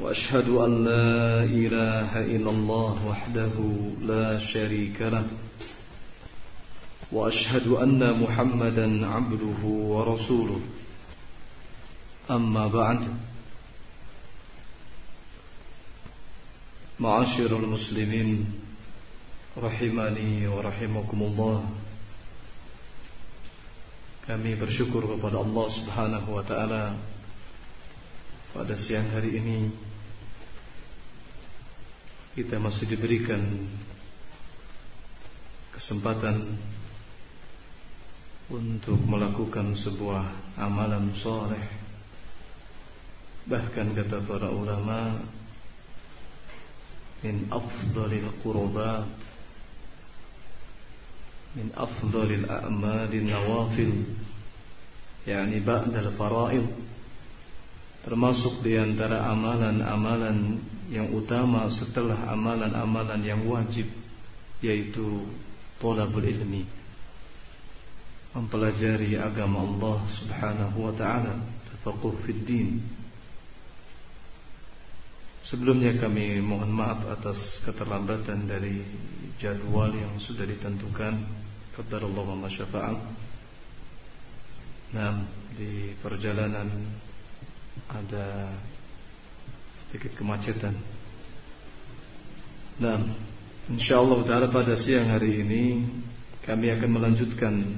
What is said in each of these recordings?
وأشهد أن لا إله إلا الله وحده لا شريك له وأشهد أن محمدا عبده ورسوله. أما بعد معاشر المسلمين رحمني ورحمكم الله. Kami bersyukur kepada Allah Subhanahu wa taala pada siang hari ini. Kita masih diberikan kesempatan untuk melakukan sebuah amalan soleh. Bahkan kata para ulama min afdalil qurbat min afdalil a'malin nawafil yakni ba'dal fara'id. Termasuk di antara amalan-amalan yang utama setelah amalan-amalan yang wajib yaitu tolabul ilmi mempelajari agama Allah Subhanahu wa taala fid din Sebelumnya kami mohon maaf atas keterlambatan dari jadwal yang sudah ditentukan kepada Allah wa syafa'al. Nah, di perjalanan ada sedikit kemacetan. Nah, insyaallah taala pada siang hari ini kami akan melanjutkan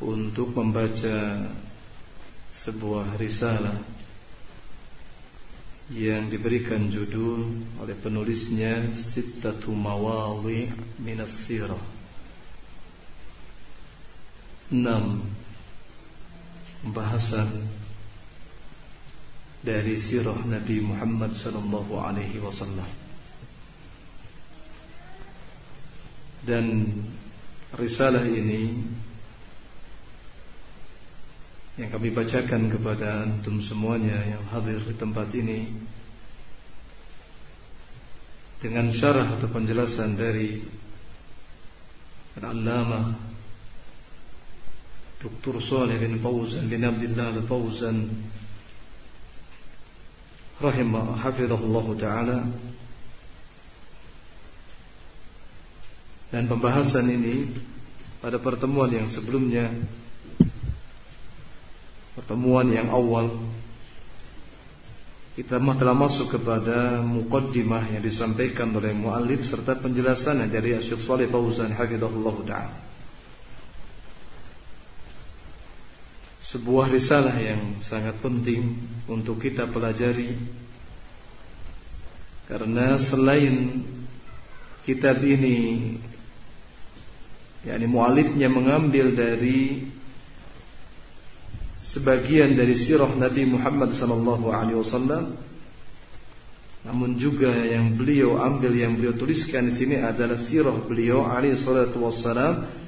untuk membaca sebuah risalah yang diberikan judul oleh penulisnya Sittatu Mawadhi Minas Sirah. Enam pembahasan dari sirah Nabi Muhammad sallallahu alaihi wasallam. Dan risalah ini yang kami bacakan kepada antum semuanya yang hadir di tempat ini dengan syarah atau penjelasan dari Al-Allamah Dr. Saleh bin Fauzan bin Abdullah Al-Fauzan rahimah hafizahullah taala. Dan pembahasan ini pada pertemuan yang sebelumnya pertemuan yang awal kita telah masuk kepada muqaddimah yang disampaikan oleh muallif serta penjelasan dari Syekh Shalih Fauzan hafizahullah taala sebuah risalah yang sangat penting untuk kita pelajari. Karena selain kitab ini yakni mualifnya mengambil dari sebagian dari sirah Nabi Muhammad sallallahu alaihi wasallam namun juga yang beliau ambil yang beliau tuliskan di sini adalah sirah beliau alaihi salatu wassalam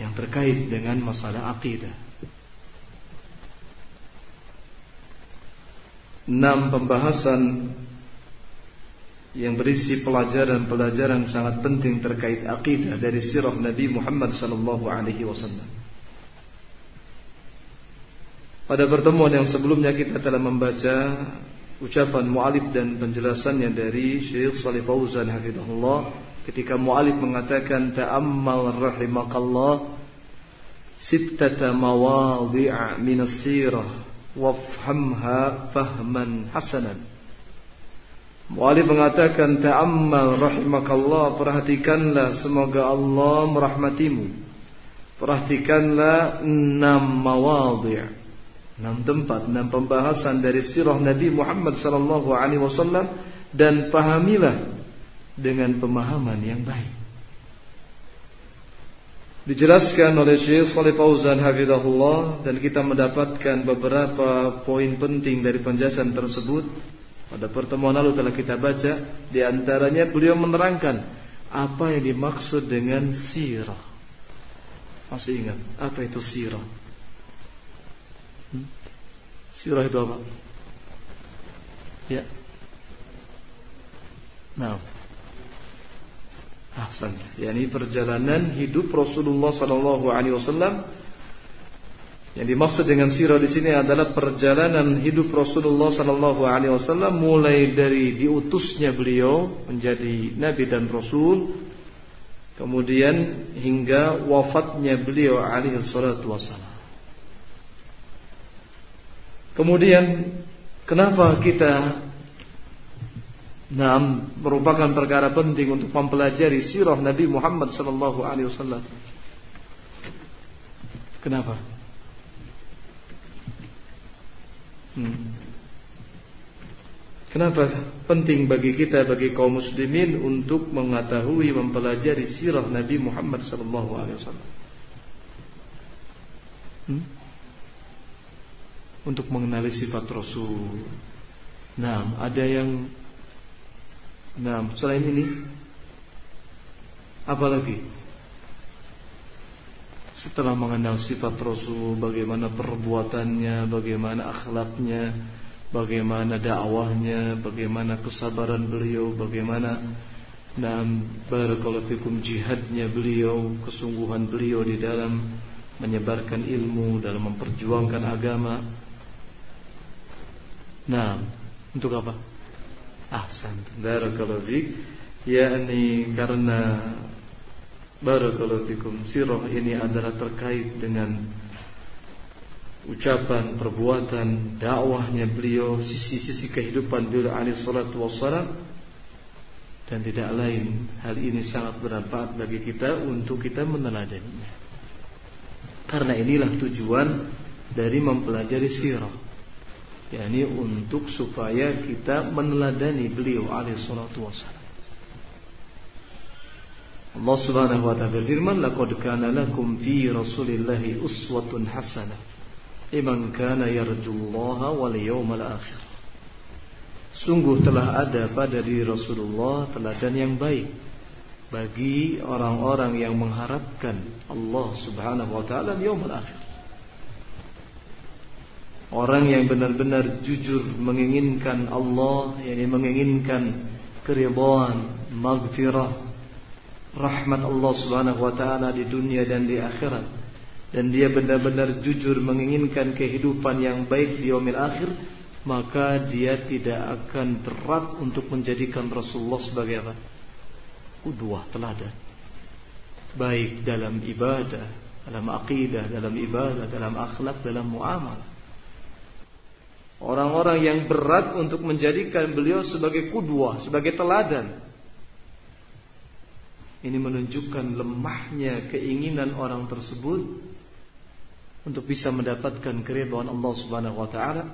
yang terkait dengan masalah akidah. Enam pembahasan yang berisi pelajaran-pelajaran sangat penting terkait akidah dari sirah Nabi Muhammad sallallahu alaihi wasallam. Pada pertemuan yang sebelumnya kita telah membaca ucapan mu'alif dan penjelasannya dari Syekh Salih Fauzan hafizahullah ketika mu'alif mengatakan ta'ammal rahimakallah sittata mawadhi'a min as-sirah wafhamha fahman hasanan. Mu'alif mengatakan ta'ammal rahimakallah perhatikanlah semoga Allah merahmatimu. Perhatikanlah enam mawadhi' enam tempat enam pembahasan dari sirah Nabi Muhammad sallallahu alaihi wasallam dan pahamilah dengan pemahaman yang baik. Dijelaskan oleh Syekh Salih Fauzan Hafizahullah dan kita mendapatkan beberapa poin penting dari penjelasan tersebut. Pada pertemuan lalu telah kita baca di antaranya beliau menerangkan apa yang dimaksud dengan sirah. Masih ingat apa itu sirah? Hmm? Sirah itu apa? Ya. Nah, Ahsan. yakni perjalanan hidup Rasulullah sallallahu alaihi wasallam yang dimaksud dengan sirah di sini adalah perjalanan hidup Rasulullah sallallahu alaihi wasallam mulai dari diutusnya beliau menjadi nabi dan rasul kemudian hingga wafatnya beliau alaihi salatu wasallam. Kemudian kenapa kita Nah, merupakan perkara penting untuk mempelajari sirah Nabi Muhammad sallallahu alaihi wasallam. Kenapa? Hmm. Kenapa penting bagi kita bagi kaum muslimin untuk mengetahui mempelajari sirah Nabi Muhammad sallallahu alaihi wasallam? Hmm? Untuk mengenali sifat Rasul. Nah, ada yang Nah, selain ini apalagi setelah mengenal sifat Rasul, bagaimana perbuatannya, bagaimana akhlaknya, bagaimana dakwahnya, bagaimana kesabaran beliau, bagaimana dan barakallahu fikum jihadnya beliau, kesungguhan beliau di dalam menyebarkan ilmu, dalam memperjuangkan agama. Nah, untuk apa? Ahsan. Barakallahu fik. Yakni karena Barakallahu fikum Sirah ini adalah terkait dengan Ucapan, perbuatan, dakwahnya beliau Sisi-sisi kehidupan beliau alaihi salatu wassalam. Dan tidak lain Hal ini sangat bermanfaat bagi kita Untuk kita meneladaninya. Karena inilah tujuan Dari mempelajari sirah yakni untuk supaya kita meneladani beliau alaihi salatu. Allah Subhanahu wa taala berfirman, "Laqad kana lakum fi Rasulillahi uswatun hasanah liman kana yarjullaha wal yawmal akhir." Sungguh telah ada pada diri Rasulullah teladan yang baik bagi orang-orang yang mengharapkan Allah Subhanahu wa taala yaumul akhir. Orang yang benar-benar jujur menginginkan Allah yakni menginginkan keridhaan, maghfirah, rahmat Allah Subhanahu wa taala di dunia dan di akhirat dan dia benar-benar jujur menginginkan kehidupan yang baik di yaumil akhir maka dia tidak akan berat untuk menjadikan Rasulullah sebagai apa? Teladan. Baik dalam ibadah, dalam akidah, dalam ibadah, dalam akhlak, dalam muamalah. Orang-orang yang berat untuk menjadikan beliau sebagai kudwah, sebagai teladan. Ini menunjukkan lemahnya keinginan orang tersebut untuk bisa mendapatkan keridhaan Allah Subhanahu wa taala.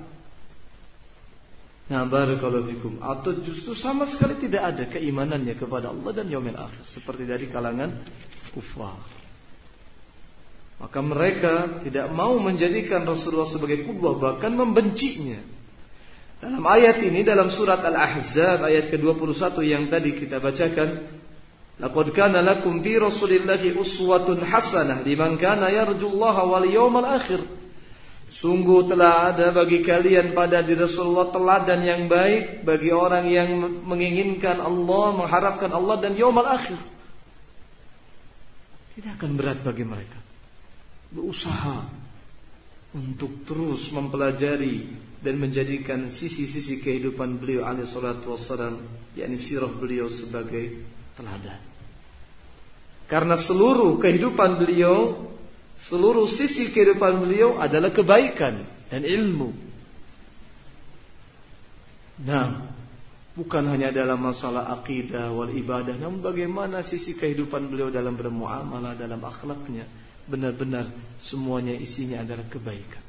Nah, barakallahu fikum. Atau justru sama sekali tidak ada keimanannya kepada Allah dan yaumil akhir seperti dari kalangan kufar. Maka mereka tidak mau menjadikan Rasulullah sebagai kudwah bahkan membencinya. Dalam ayat ini dalam surat Al-Ahzab ayat ke-21 yang tadi kita bacakan, Laqad kana lakum fi Rasulillahi uswatun hasanah liman kana yarjullaha wal yawmal akhir. Sungguh telah ada bagi kalian pada diri Rasulullah teladan yang baik bagi orang yang menginginkan Allah, mengharapkan Allah dan yaumul akhir. Tidak akan berat bagi mereka berusaha untuk terus mempelajari dan menjadikan sisi-sisi kehidupan beliau alaihi salatu wassalam yakni sirah beliau sebagai teladan. Karena seluruh kehidupan beliau, seluruh sisi kehidupan beliau adalah kebaikan dan ilmu. Nah, bukan hanya dalam masalah akidah wal ibadah, namun bagaimana sisi kehidupan beliau dalam bermuamalah, dalam akhlaknya, benar-benar semuanya isinya adalah kebaikan.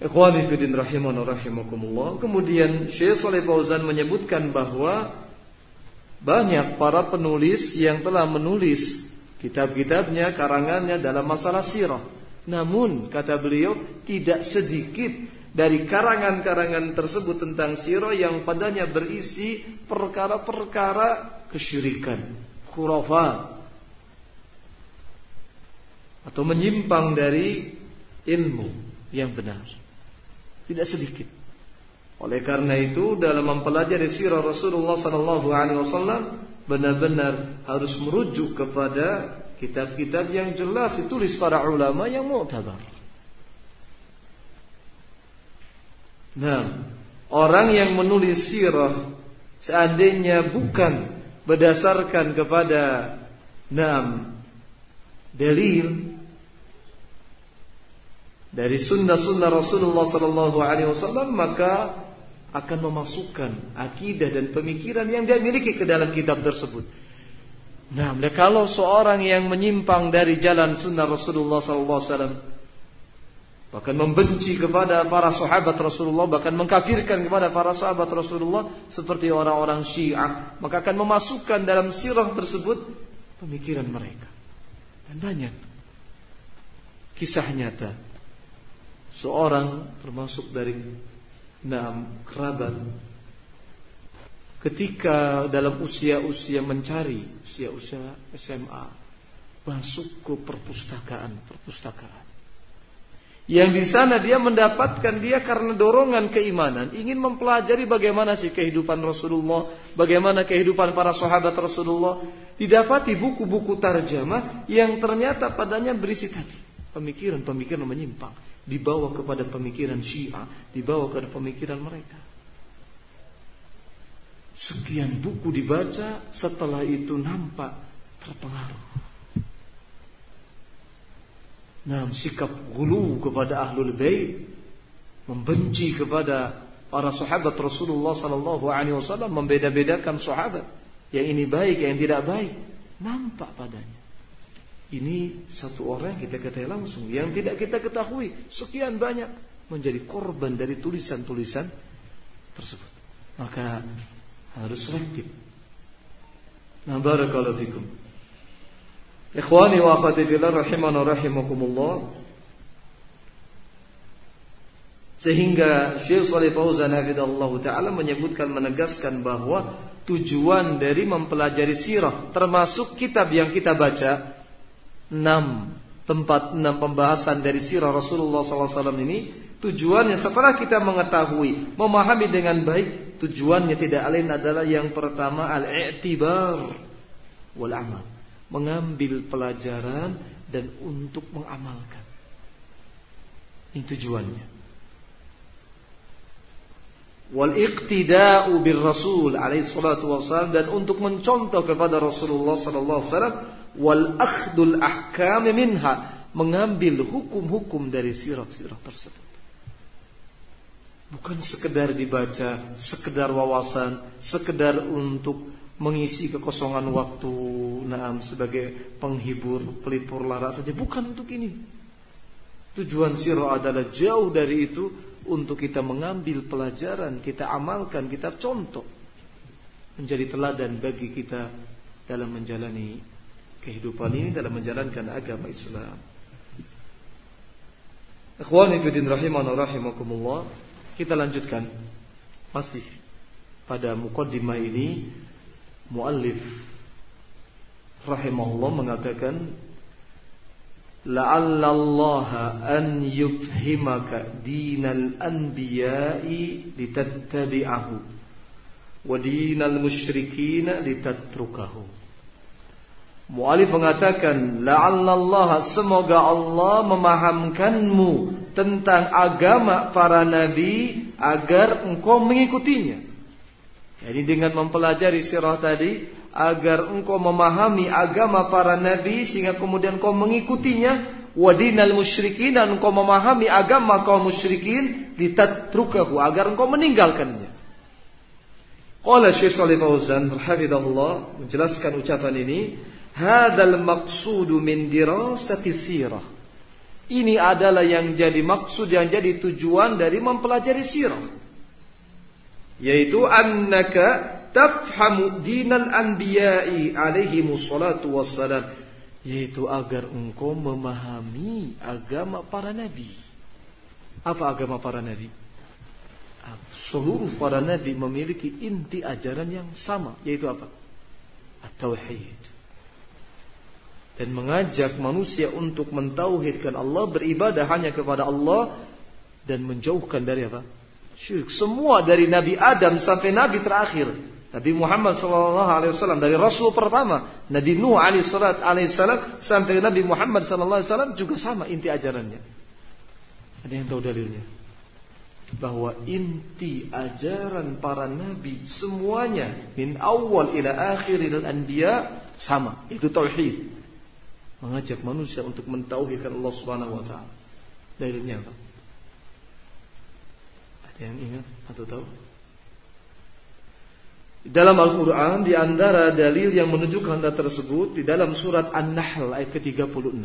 Ikhwani fillah rahiman rahimakumullah. Kemudian Syekh Saleh Fauzan menyebutkan bahwa banyak para penulis yang telah menulis kitab-kitabnya, karangannya dalam masalah sirah. Namun kata beliau tidak sedikit dari karangan-karangan tersebut tentang sirah yang padanya berisi perkara-perkara kesyirikan, khurafat atau menyimpang dari ilmu yang benar. Tidak sedikit. Oleh karena itu dalam mempelajari sirah Rasulullah sallallahu alaihi wasallam benar-benar harus merujuk kepada kitab-kitab yang jelas ditulis para ulama yang mu'tabar. Nah, orang yang menulis sirah seandainya bukan berdasarkan kepada enam dalil dari sunnah-sunnah Rasulullah sallallahu alaihi wasallam maka akan memasukkan akidah dan pemikiran yang dia miliki ke dalam kitab tersebut. Nah, kalau seorang yang menyimpang dari jalan sunnah Rasulullah SAW, bahkan membenci kepada para sahabat Rasulullah, bahkan mengkafirkan kepada para sahabat Rasulullah seperti orang-orang Syiah, maka akan memasukkan dalam sirah tersebut pemikiran mereka. Dan banyak kisah nyata. Seorang termasuk dari enam kerabat ketika dalam usia-usia mencari usia-usia SMA masuk ke perpustakaan perpustakaan. Yang di sana dia mendapatkan dia karena dorongan keimanan ingin mempelajari bagaimana sih kehidupan Rasulullah bagaimana kehidupan para sahabat Rasulullah didapati buku-buku tarjamah yang ternyata padanya berisi tadi pemikiran-pemikiran menyimpang dibawa kepada pemikiran Syiah, dibawa kepada pemikiran mereka. Sekian buku dibaca, setelah itu nampak terpengaruh. Nah, sikap gulu kepada ahlul bait, membenci kepada para sahabat Rasulullah sallallahu alaihi wasallam, membeda-bedakan sahabat. Yang ini baik, yang tidak baik, nampak padanya. Ini satu orang yang kita ketahui langsung Yang tidak kita ketahui Sekian banyak menjadi korban dari tulisan-tulisan tersebut. Maka harus selektif Nah barakallahu fikum. Ikhwani wa akhwati fillah rahimana rahimakumullah. Sehingga Syekh Salih Fauzan hafizallahu taala menyebutkan menegaskan bahwa tujuan dari mempelajari sirah termasuk kitab yang kita baca enam tempat enam pembahasan dari sirah Rasulullah SAW ini tujuannya setelah kita mengetahui memahami dengan baik tujuannya tidak lain adalah yang pertama al-i'tibar wal amal mengambil pelajaran dan untuk mengamalkan. Ini tujuannya wal iqtida'u bir rasul alaihi salatu wasallam dan untuk mencontoh kepada Rasulullah sallallahu alaihi wasallam wal akhdul ahkam minha mengambil hukum-hukum dari sirah-sirah tersebut. Bukan sekedar dibaca, sekedar wawasan, sekedar untuk mengisi kekosongan waktu, naam sebagai penghibur, pelipur lara saja, bukan untuk ini. Tujuan sirah adalah jauh dari itu untuk kita mengambil pelajaran, kita amalkan, kita contoh menjadi teladan bagi kita dalam menjalani kehidupan ini dalam menjalankan agama Islam. Ikhwani fillah rahimana rahimakumullah, kita lanjutkan masih pada mukaddimah ini muallif rahimahullah mengatakan la'alla Allah an yufhimaka dinal anbiya'i litattabi'ahu wa dinal musyrikin litatrukahu Mu'alif mengatakan, La'allallah semoga Allah memahamkanmu tentang agama para nabi agar engkau mengikutinya. Jadi dengan mempelajari sirah tadi, agar engkau memahami agama para nabi sehingga kemudian engkau mengikutinya. Wadinal musyrikin dan engkau memahami agama kaum musyrikin ditatrukahu agar engkau meninggalkannya. Qala Syekh Shalih Fauzan hafizahullah menjelaskan ucapan ini Hadal maqsudu min dirasati sirah. Ini adalah yang jadi maksud yang jadi tujuan dari mempelajari sirah. Yaitu annaka tafhamu dinal anbiya'i alaihi musallatu wassalam. yaitu agar engkau memahami agama para nabi. Apa agama para nabi? Seluruh para nabi memiliki inti ajaran yang sama, yaitu apa? At-tauhid. Dan mengajak manusia untuk mentauhidkan Allah, beribadah hanya kepada Allah dan menjauhkan dari apa? Syirik. Semua dari Nabi Adam sampai Nabi terakhir. Nabi Muhammad SAW dari Rasul pertama, Nabi Nuh alaihissalam sampai Nabi Muhammad SAW juga sama inti ajarannya. Ada yang tahu dalilnya? Bahwa inti ajaran para nabi semuanya min awal ila akhir al anbiya sama, itu tauhid. Mengajak manusia untuk mentauhidkan Allah Subhanahu wa taala. Dalilnya apa? Yang ingat atau tahu? Dalam Al-Quran di antara dalil yang menunjukkan hal tersebut di dalam surat An-Nahl ayat ke-36.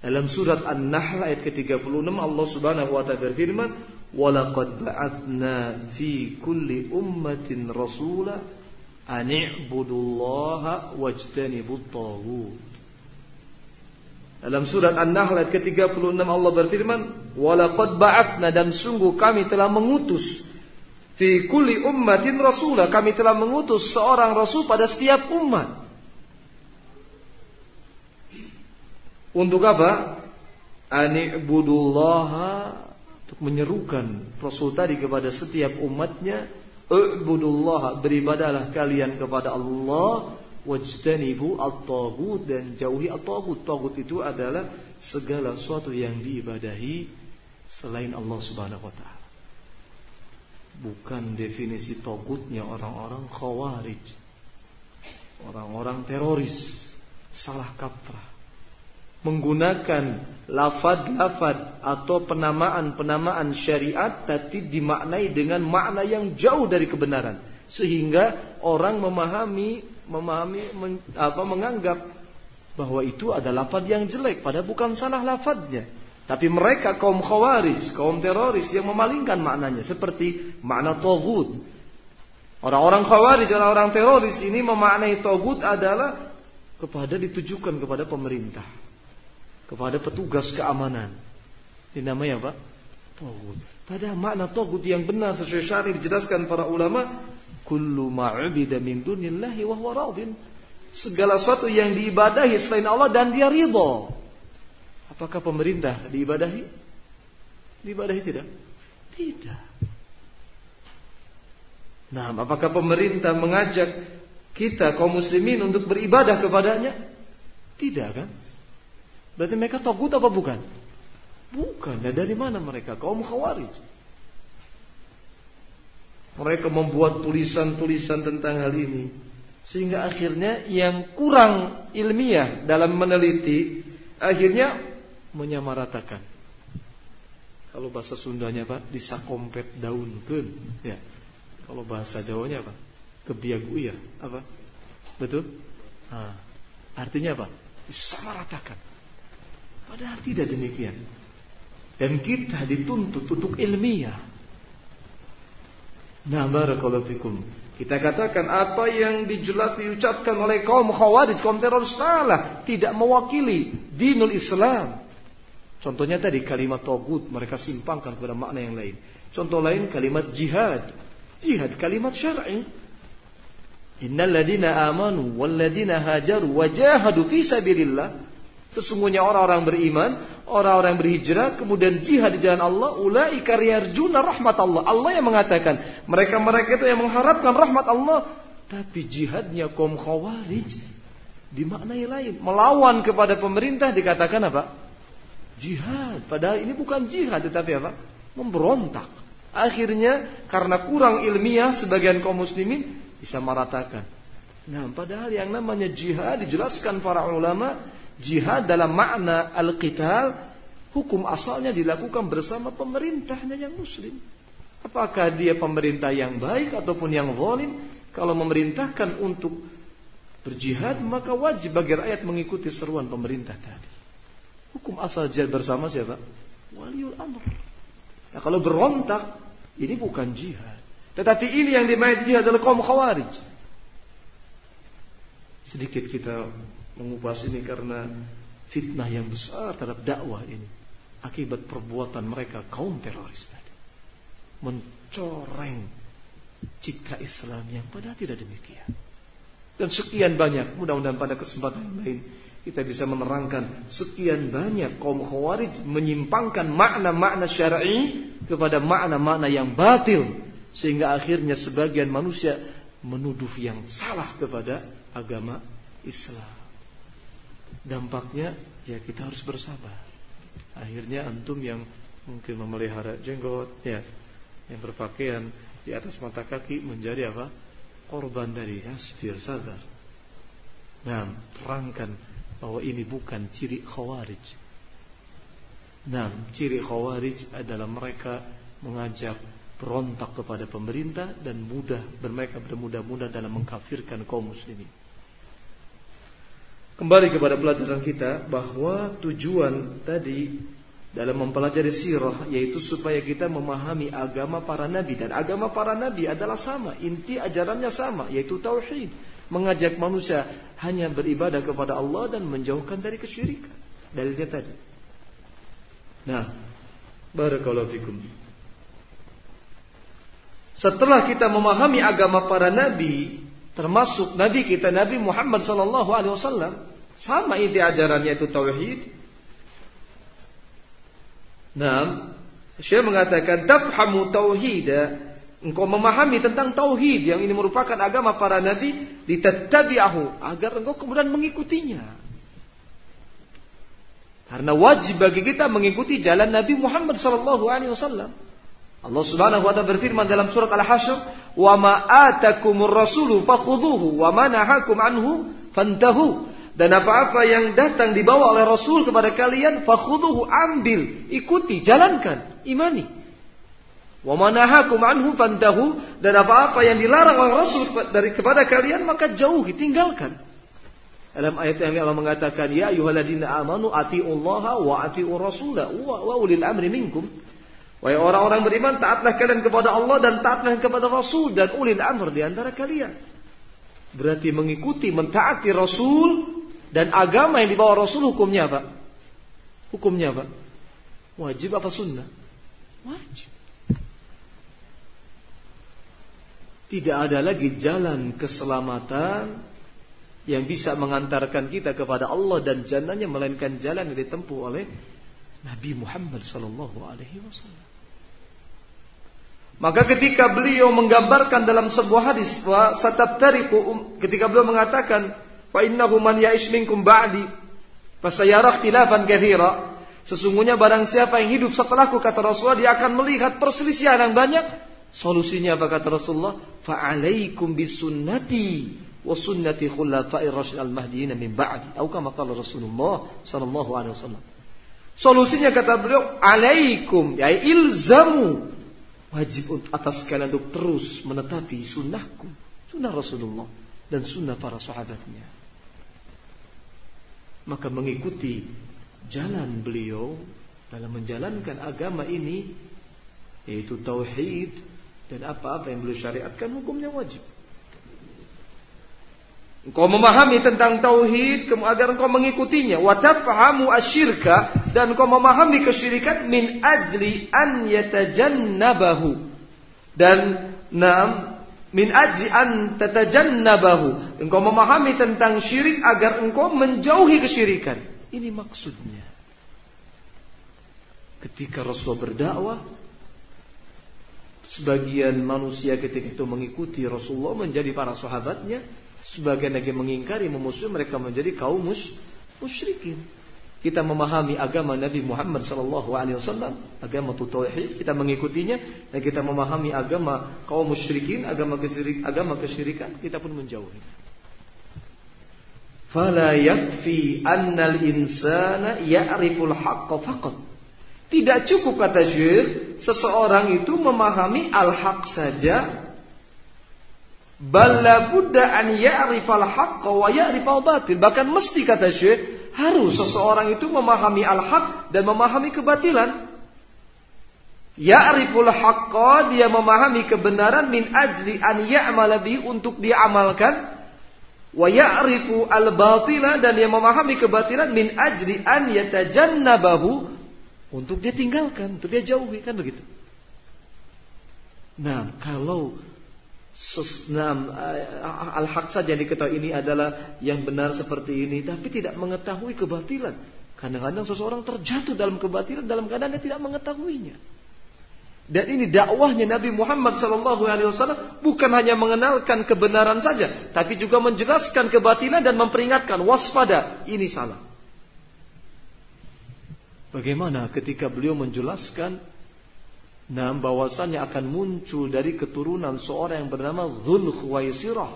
Dalam surat An-Nahl ayat ke-36 Allah Subhanahu wa taala berfirman, "Wa laqad ba'atsna fi kulli ummatin rasula an i'budullaha wajtanibut taghut." Dalam surat An-Nahl ayat ke-36 Allah berfirman, "Walaqad ba'atsna dan sungguh kami telah mengutus fi kulli ummatin rasula, kami telah mengutus seorang rasul pada setiap umat." Untuk apa? Ani'budullaha untuk menyerukan Rasul tadi kepada setiap umatnya, "U'budullaha, beribadalah kalian kepada Allah wajtanibu at-tagut dan jauhi at-tagut. Tagut itu adalah segala sesuatu yang diibadahi selain Allah Subhanahu wa taala. Bukan definisi togutnya orang-orang khawarij. Orang-orang teroris. Salah kaprah. Menggunakan lafad-lafad atau penamaan-penamaan syariat tapi dimaknai dengan makna yang jauh dari kebenaran. Sehingga orang memahami memahami men, apa menganggap bahwa itu adalah lafaz yang jelek padahal bukan salah lafadznya tapi mereka kaum khawarij kaum teroris yang memalingkan maknanya. Seperti makna togut orang-orang khawarij orang-orang teroris ini memaknai togut adalah kepada ditujukan kepada pemerintah. Kepada petugas keamanan. Ini namanya apa? Togut padahal makna togut yang benar sesuai syari dijelaskan para ulama kullu ma'ubida min dunillahi wa huwa. Segala sesuatu yang diibadahi selain Allah dan dia ridho. Apakah pemerintah diibadahi? Diibadahi tidak? Tidak. Nah, apakah pemerintah mengajak kita kaum muslimin untuk beribadah kepadanya? Tidak kan? Berarti mereka togut apa bukan? Bukan. Dan dari mana mereka? Kaum khawarij. Mereka membuat tulisan-tulisan tentang hal ini. Sehingga akhirnya yang kurang ilmiah dalam meneliti akhirnya menyamaratakan. Kalau bahasa Sundanya Pak, disakompet daun ke, ya. Kalau bahasa Jawanya apa? Kebiagu ya, apa? Betul? Nah, artinya apa? Disamaratakan. Padahal tidak demikian. Dan kita dituntut untuk ilmiah. Nah, barakallahu fikum. Kita katakan apa yang dijelas diucapkan oleh kaum khawarij, kaum teror salah, tidak mewakili dinul Islam. Contohnya tadi kalimat togut mereka simpangkan kepada makna yang lain. Contoh lain kalimat jihad. Jihad kalimat syar'i. Innal ladina amanu wal ladina hajaru wajahadu fi sabilillah Sesungguhnya orang-orang beriman, orang-orang berhijrah, kemudian jihad di jalan Allah, ulaika yarjuna rahmat Allah. Allah yang mengatakan, mereka-mereka itu yang mengharapkan rahmat Allah, tapi jihadnya kaum khawarij dimaknai lain. Melawan kepada pemerintah dikatakan apa? Jihad. Padahal ini bukan jihad tetapi apa? Memberontak. Akhirnya karena kurang ilmiah sebagian kaum muslimin bisa meratakan. Nah, padahal yang namanya jihad dijelaskan para ulama jihad dalam makna al-qital hukum asalnya dilakukan bersama pemerintahnya yang muslim. Apakah dia pemerintah yang baik ataupun yang zalim? Kalau memerintahkan untuk berjihad maka wajib bagi rakyat mengikuti seruan pemerintah tadi. Hukum asal jihad bersama siapa? Waliul amr. Nah, kalau berontak ini bukan jihad. Tetapi ini yang dimainkan jihad adalah kaum khawarij. Sedikit kita mengupas ini karena fitnah yang besar terhadap dakwah ini akibat perbuatan mereka kaum teroris tadi mencoreng citra Islam yang padahal tidak demikian dan sekian banyak mudah-mudahan pada kesempatan lain kita bisa menerangkan sekian banyak kaum khawarij menyimpangkan makna-makna syar'i kepada makna-makna yang batil sehingga akhirnya sebagian manusia menuduh yang salah kepada agama Islam. Dampaknya ya kita harus bersabar. Akhirnya antum yang mungkin memelihara jenggot ya yang berpakaian di atas mata kaki menjadi apa? korban dari asfir sadar. Nah, terangkan bahwa ini bukan ciri khawarij. Nah, ciri khawarij adalah mereka mengajak berontak kepada pemerintah dan mudah mereka bermudah-mudah dalam mengkafirkan kaum muslimin. Kembali kepada pelajaran kita bahwa tujuan tadi dalam mempelajari sirah yaitu supaya kita memahami agama para nabi dan agama para nabi adalah sama, inti ajarannya sama yaitu tauhid, mengajak manusia hanya beribadah kepada Allah dan menjauhkan dari kesyirikan. Dalilnya tadi. Nah, barakallahu fikum. Setelah kita memahami agama para nabi, termasuk nabi kita Nabi Muhammad sallallahu alaihi wasallam, sama inti ajarannya itu tauhid. Nah, Syekh mengatakan tafhamu tauhid engkau memahami tentang tauhid yang ini merupakan agama para nabi ditattabi'ahu agar engkau kemudian mengikutinya. Karena wajib bagi kita mengikuti jalan Nabi Muhammad sallallahu alaihi wasallam. Allah Subhanahu wa taala berfirman dalam surat Al-Hasyr, "Wa ma atakumur rasulu fakhudhuhu wa ma nahakum anhu fantahu." Dan apa-apa yang datang dibawa oleh Rasul kepada kalian, fakhudhuhu ambil, ikuti, jalankan, imani. Wa ma nahakum anhu fantahu dan apa-apa yang dilarang oleh Rasul dari kepada kalian maka jauhi, tinggalkan. Dalam ayat yang Allah mengatakan, "Ya ayyuhalladzina amanu atiullaha wa atiur rasula wa ulil amri minkum." Wahai orang-orang beriman, taatlah kalian kepada Allah dan taatlah kepada Rasul dan ulil amr di antara kalian. Berarti mengikuti, mentaati Rasul dan agama yang dibawa Rasul hukumnya apa? Hukumnya apa? Wajib apa sunnah? Wajib. Tidak ada lagi jalan keselamatan yang bisa mengantarkan kita kepada Allah dan jannahnya melainkan jalan yang ditempuh oleh Nabi Muhammad sallallahu alaihi wasallam. Maka ketika beliau menggambarkan dalam sebuah hadis wa satabtariqu um, ketika beliau mengatakan fa innahu man ya'ish minkum ba'di fasayara ikhtilafan sesungguhnya barang siapa yang hidup setelahku kata Rasulullah dia akan melihat perselisihan yang banyak solusinya apa kata Rasulullah? Fa alaikum bisunnati wa sunnati khulafa'ir rasyid al-mahdiyyin min ba'di. Atau kama Rasulullah sallallahu alaihi wasallam? Solusinya kata beliau alaikum ya ilzamu. Wajib atas kalian untuk terus menetapi sunnahku, sunnah Rasulullah dan sunnah para sahabatnya. Maka mengikuti jalan beliau dalam menjalankan agama ini yaitu tauhid dan apa-apa yang beliau syariatkan hukumnya wajib. Engkau memahami tentang tauhid agar engkau mengikutinya. Wa tafhamu asyirka dan engkau memahami kesyirikan min ajli an yatajannabahu. Dan nam min ajli an tatajannabahu. Engkau memahami tentang syirik agar engkau menjauhi kesyirikan. Ini maksudnya. Ketika Rasul berdakwah, sebagian manusia ketika itu mengikuti Rasulullah menjadi para sahabatnya, Sebagian lagi mengingkari, memusuhi mereka menjadi kaum mus musyrikin. Kita memahami agama Nabi Muhammad wasallam, agama tauhid, kita mengikutinya dan kita memahami agama kaum musyrikin, agama kesyirik, agama kesyirikan, kita pun menjauhi. Fala yakfi annal insana ya'riful haqqa faqat. Tidak cukup kata Syekh, seseorang itu memahami al-haq saja Balla budda an ya'rifal haqqa wa ya'rifal batil. Bahkan mesti kata Syekh, harus seseorang itu memahami al-haq dan memahami kebatilan. Ya'riful haqqa, dia memahami kebenaran min ajli an ya'mala bi untuk dia amalkan. wa ya'rifu al-batila dan dia memahami kebatilan min ajli an yatajannabahu untuk dia tinggalkan, untuk dia jauhi kan begitu. Nah, kalau Nah, al-haq saja diketahui ini adalah yang benar seperti ini, tapi tidak mengetahui kebatilan. Kadang-kadang seseorang terjatuh dalam kebatilan dalam keadaan dia tidak mengetahuinya. Dan ini dakwahnya Nabi Muhammad SAW bukan hanya mengenalkan kebenaran saja, tapi juga menjelaskan kebatilan dan memperingatkan waspada ini salah. Bagaimana ketika beliau menjelaskan nah bahwasannya akan muncul dari keturunan seorang yang bernama Dhul Khuwaisirah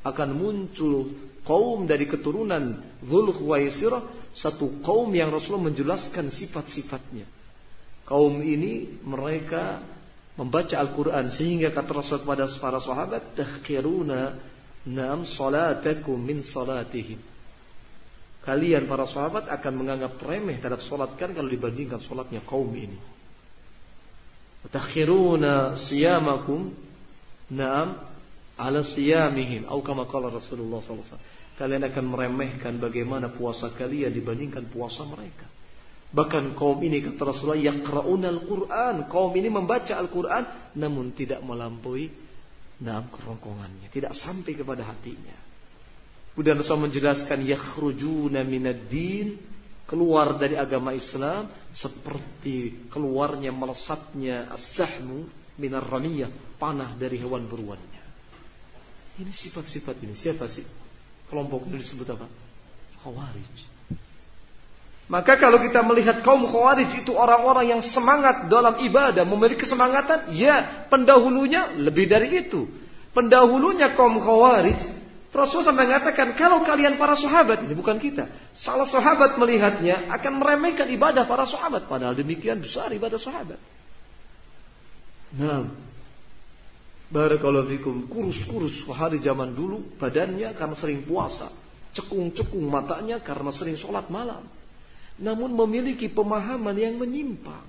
akan muncul kaum dari keturunan Dhul Khuwaisirah satu kaum yang Rasulullah menjelaskan sifat-sifatnya. Kaum ini mereka membaca Al-Quran sehingga kata Rasul kepada para sahabat tahkiruna nam salatakum min salatihim kalian para sahabat akan menganggap remeh terhadap salat kan kalau dibandingkan salatnya kaum ini tahkiruna siyamakum nam ala siyamihim atau Rasulullah SAW kalian akan meremehkan bagaimana puasa kalian dibandingkan puasa mereka Bahkan kaum ini kata Rasulullah al Quran. Kaum ini membaca Al-Quran namun tidak melampaui dalam kerongkongannya, tidak sampai kepada hatinya. Kemudian Rasul menjelaskan yakhrujuna minad din keluar dari agama Islam seperti keluarnya melesatnya as-sahmu minar ramiyah, panah dari hewan buruannya. Ini sifat-sifat ini siapa sih? Kelompok ini disebut apa? Khawarij. Maka kalau kita melihat kaum khawarij itu orang-orang yang semangat dalam ibadah, memiliki kesemangatan, ya pendahulunya lebih dari itu. Pendahulunya kaum khawarij, Rasul sampai mengatakan kalau kalian para sahabat, ini bukan kita. Salah sahabat melihatnya akan meremehkan ibadah para sahabat. Padahal demikian besar ibadah sahabat. Nah, Barakallahu fikum kurus-kurus hari zaman dulu badannya karena sering puasa, cekung-cekung matanya karena sering sholat malam namun memiliki pemahaman yang menyimpang.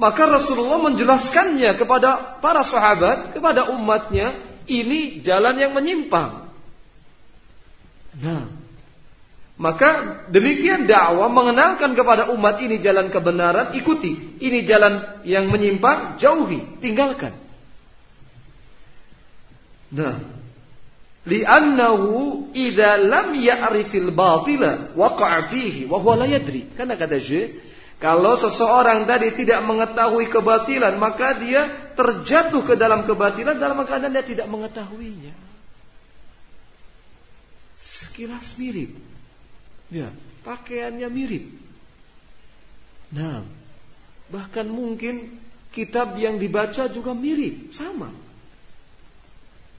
Maka Rasulullah menjelaskannya kepada para sahabat, kepada umatnya, ini jalan yang menyimpang. Nah, maka demikian dakwah mengenalkan kepada umat ini jalan kebenaran, ikuti. Ini jalan yang menyimpang, jauhi, tinggalkan. Nah, li'annahu idza lam ya'rifil batila waqa'a fihi wa huwa la yadri. Karena kata Syekh, kalau seseorang tadi tidak mengetahui kebatilan, maka dia terjatuh ke dalam kebatilan dalam keadaan dia tidak mengetahuinya. Sekilas mirip. Ya, pakaiannya mirip. Nah, bahkan mungkin kitab yang dibaca juga mirip, sama.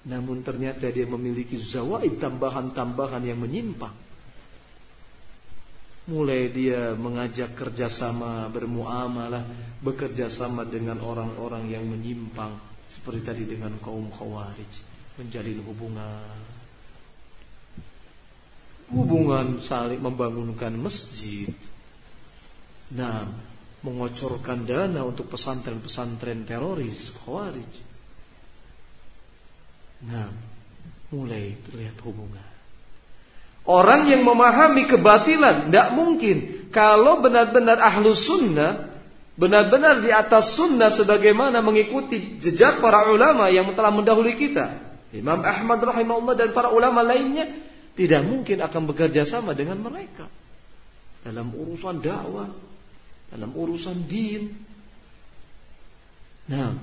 Namun ternyata dia memiliki zawaid tambahan-tambahan yang menyimpang. Mulai dia mengajak kerjasama, bermuamalah, bekerja sama dengan orang-orang yang menyimpang. Seperti tadi dengan kaum khawarij. Menjalin hubungan. Hubungan saling membangunkan masjid. Nah, mengocorkan dana untuk pesantren-pesantren teroris, khawarij Nah, mulai terlihat hubungan. Orang yang memahami kebatilan tidak mungkin kalau benar-benar ahlu sunnah benar-benar di atas sunnah sebagaimana mengikuti jejak para ulama yang telah mendahului kita. Imam Ahmad rahimahullah dan para ulama lainnya tidak mungkin akan bekerja sama dengan mereka dalam urusan dakwah, dalam urusan din. Nah,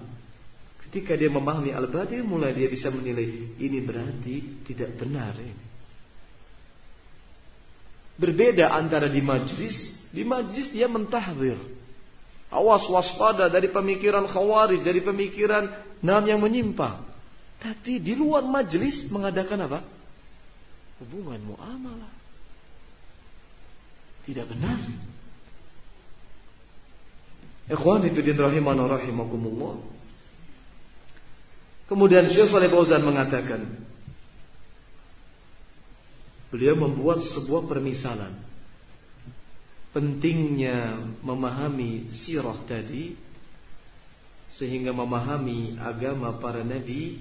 Ketika dia memahami al-batil mulai dia bisa menilai ini berarti tidak benar ini. Berbeda antara di majlis, di majlis dia mentahdir. Awas waspada dari pemikiran khawarij, dari pemikiran nam yang menyimpang. Tapi di luar majlis mengadakan apa? Hubungan muamalah. Tidak benar. Ikhwan itu din rahimana rahimakumullah. Kemudian Syekh Saleh Fauzan mengatakan Beliau membuat sebuah permisalan. Pentingnya memahami sirah tadi Sehingga memahami agama para nabi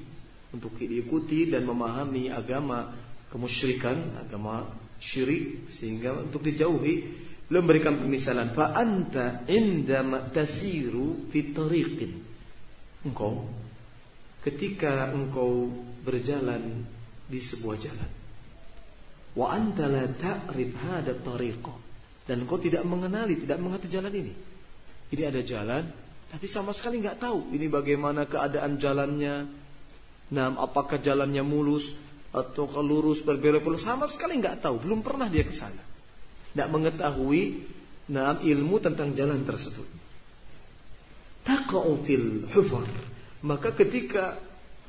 untuk diikuti dan memahami agama kemusyrikan, agama syirik sehingga untuk dijauhi belum berikan pemisalan fa anta indama tasiru fi tariqin. Engkau ketika engkau berjalan di sebuah jalan wa anta la ta'rif hada tariqa. Dan engkau tidak mengenali tidak mengerti jalan ini. Ini ada jalan tapi sama sekali nggak tahu ini bagaimana keadaan jalannya. Nah apakah jalannya mulus atau lurus berbelok sama sekali nggak tahu. Belum pernah dia ke sana. Tidak mengetahui nah ilmu tentang jalan tersebut. Taqa'u fil hufar. Maka ketika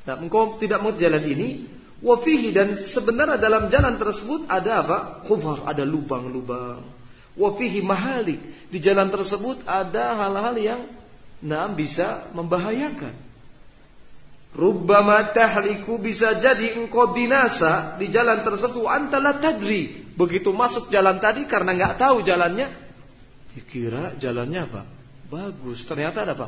nah, engkau tidak mengerti jalan ini wafihi dan sebenarnya dalam jalan tersebut ada apa hufar ada lubang-lubang wafihi mahalik di jalan tersebut ada hal-hal yang nah bisa membahayakan Rubbama tahliku bisa jadi engkau binasa di jalan tersebut antara tadri. Begitu masuk jalan tadi karena nggak tahu jalannya, dikira jalannya apa? Bagus. Ternyata ada apa?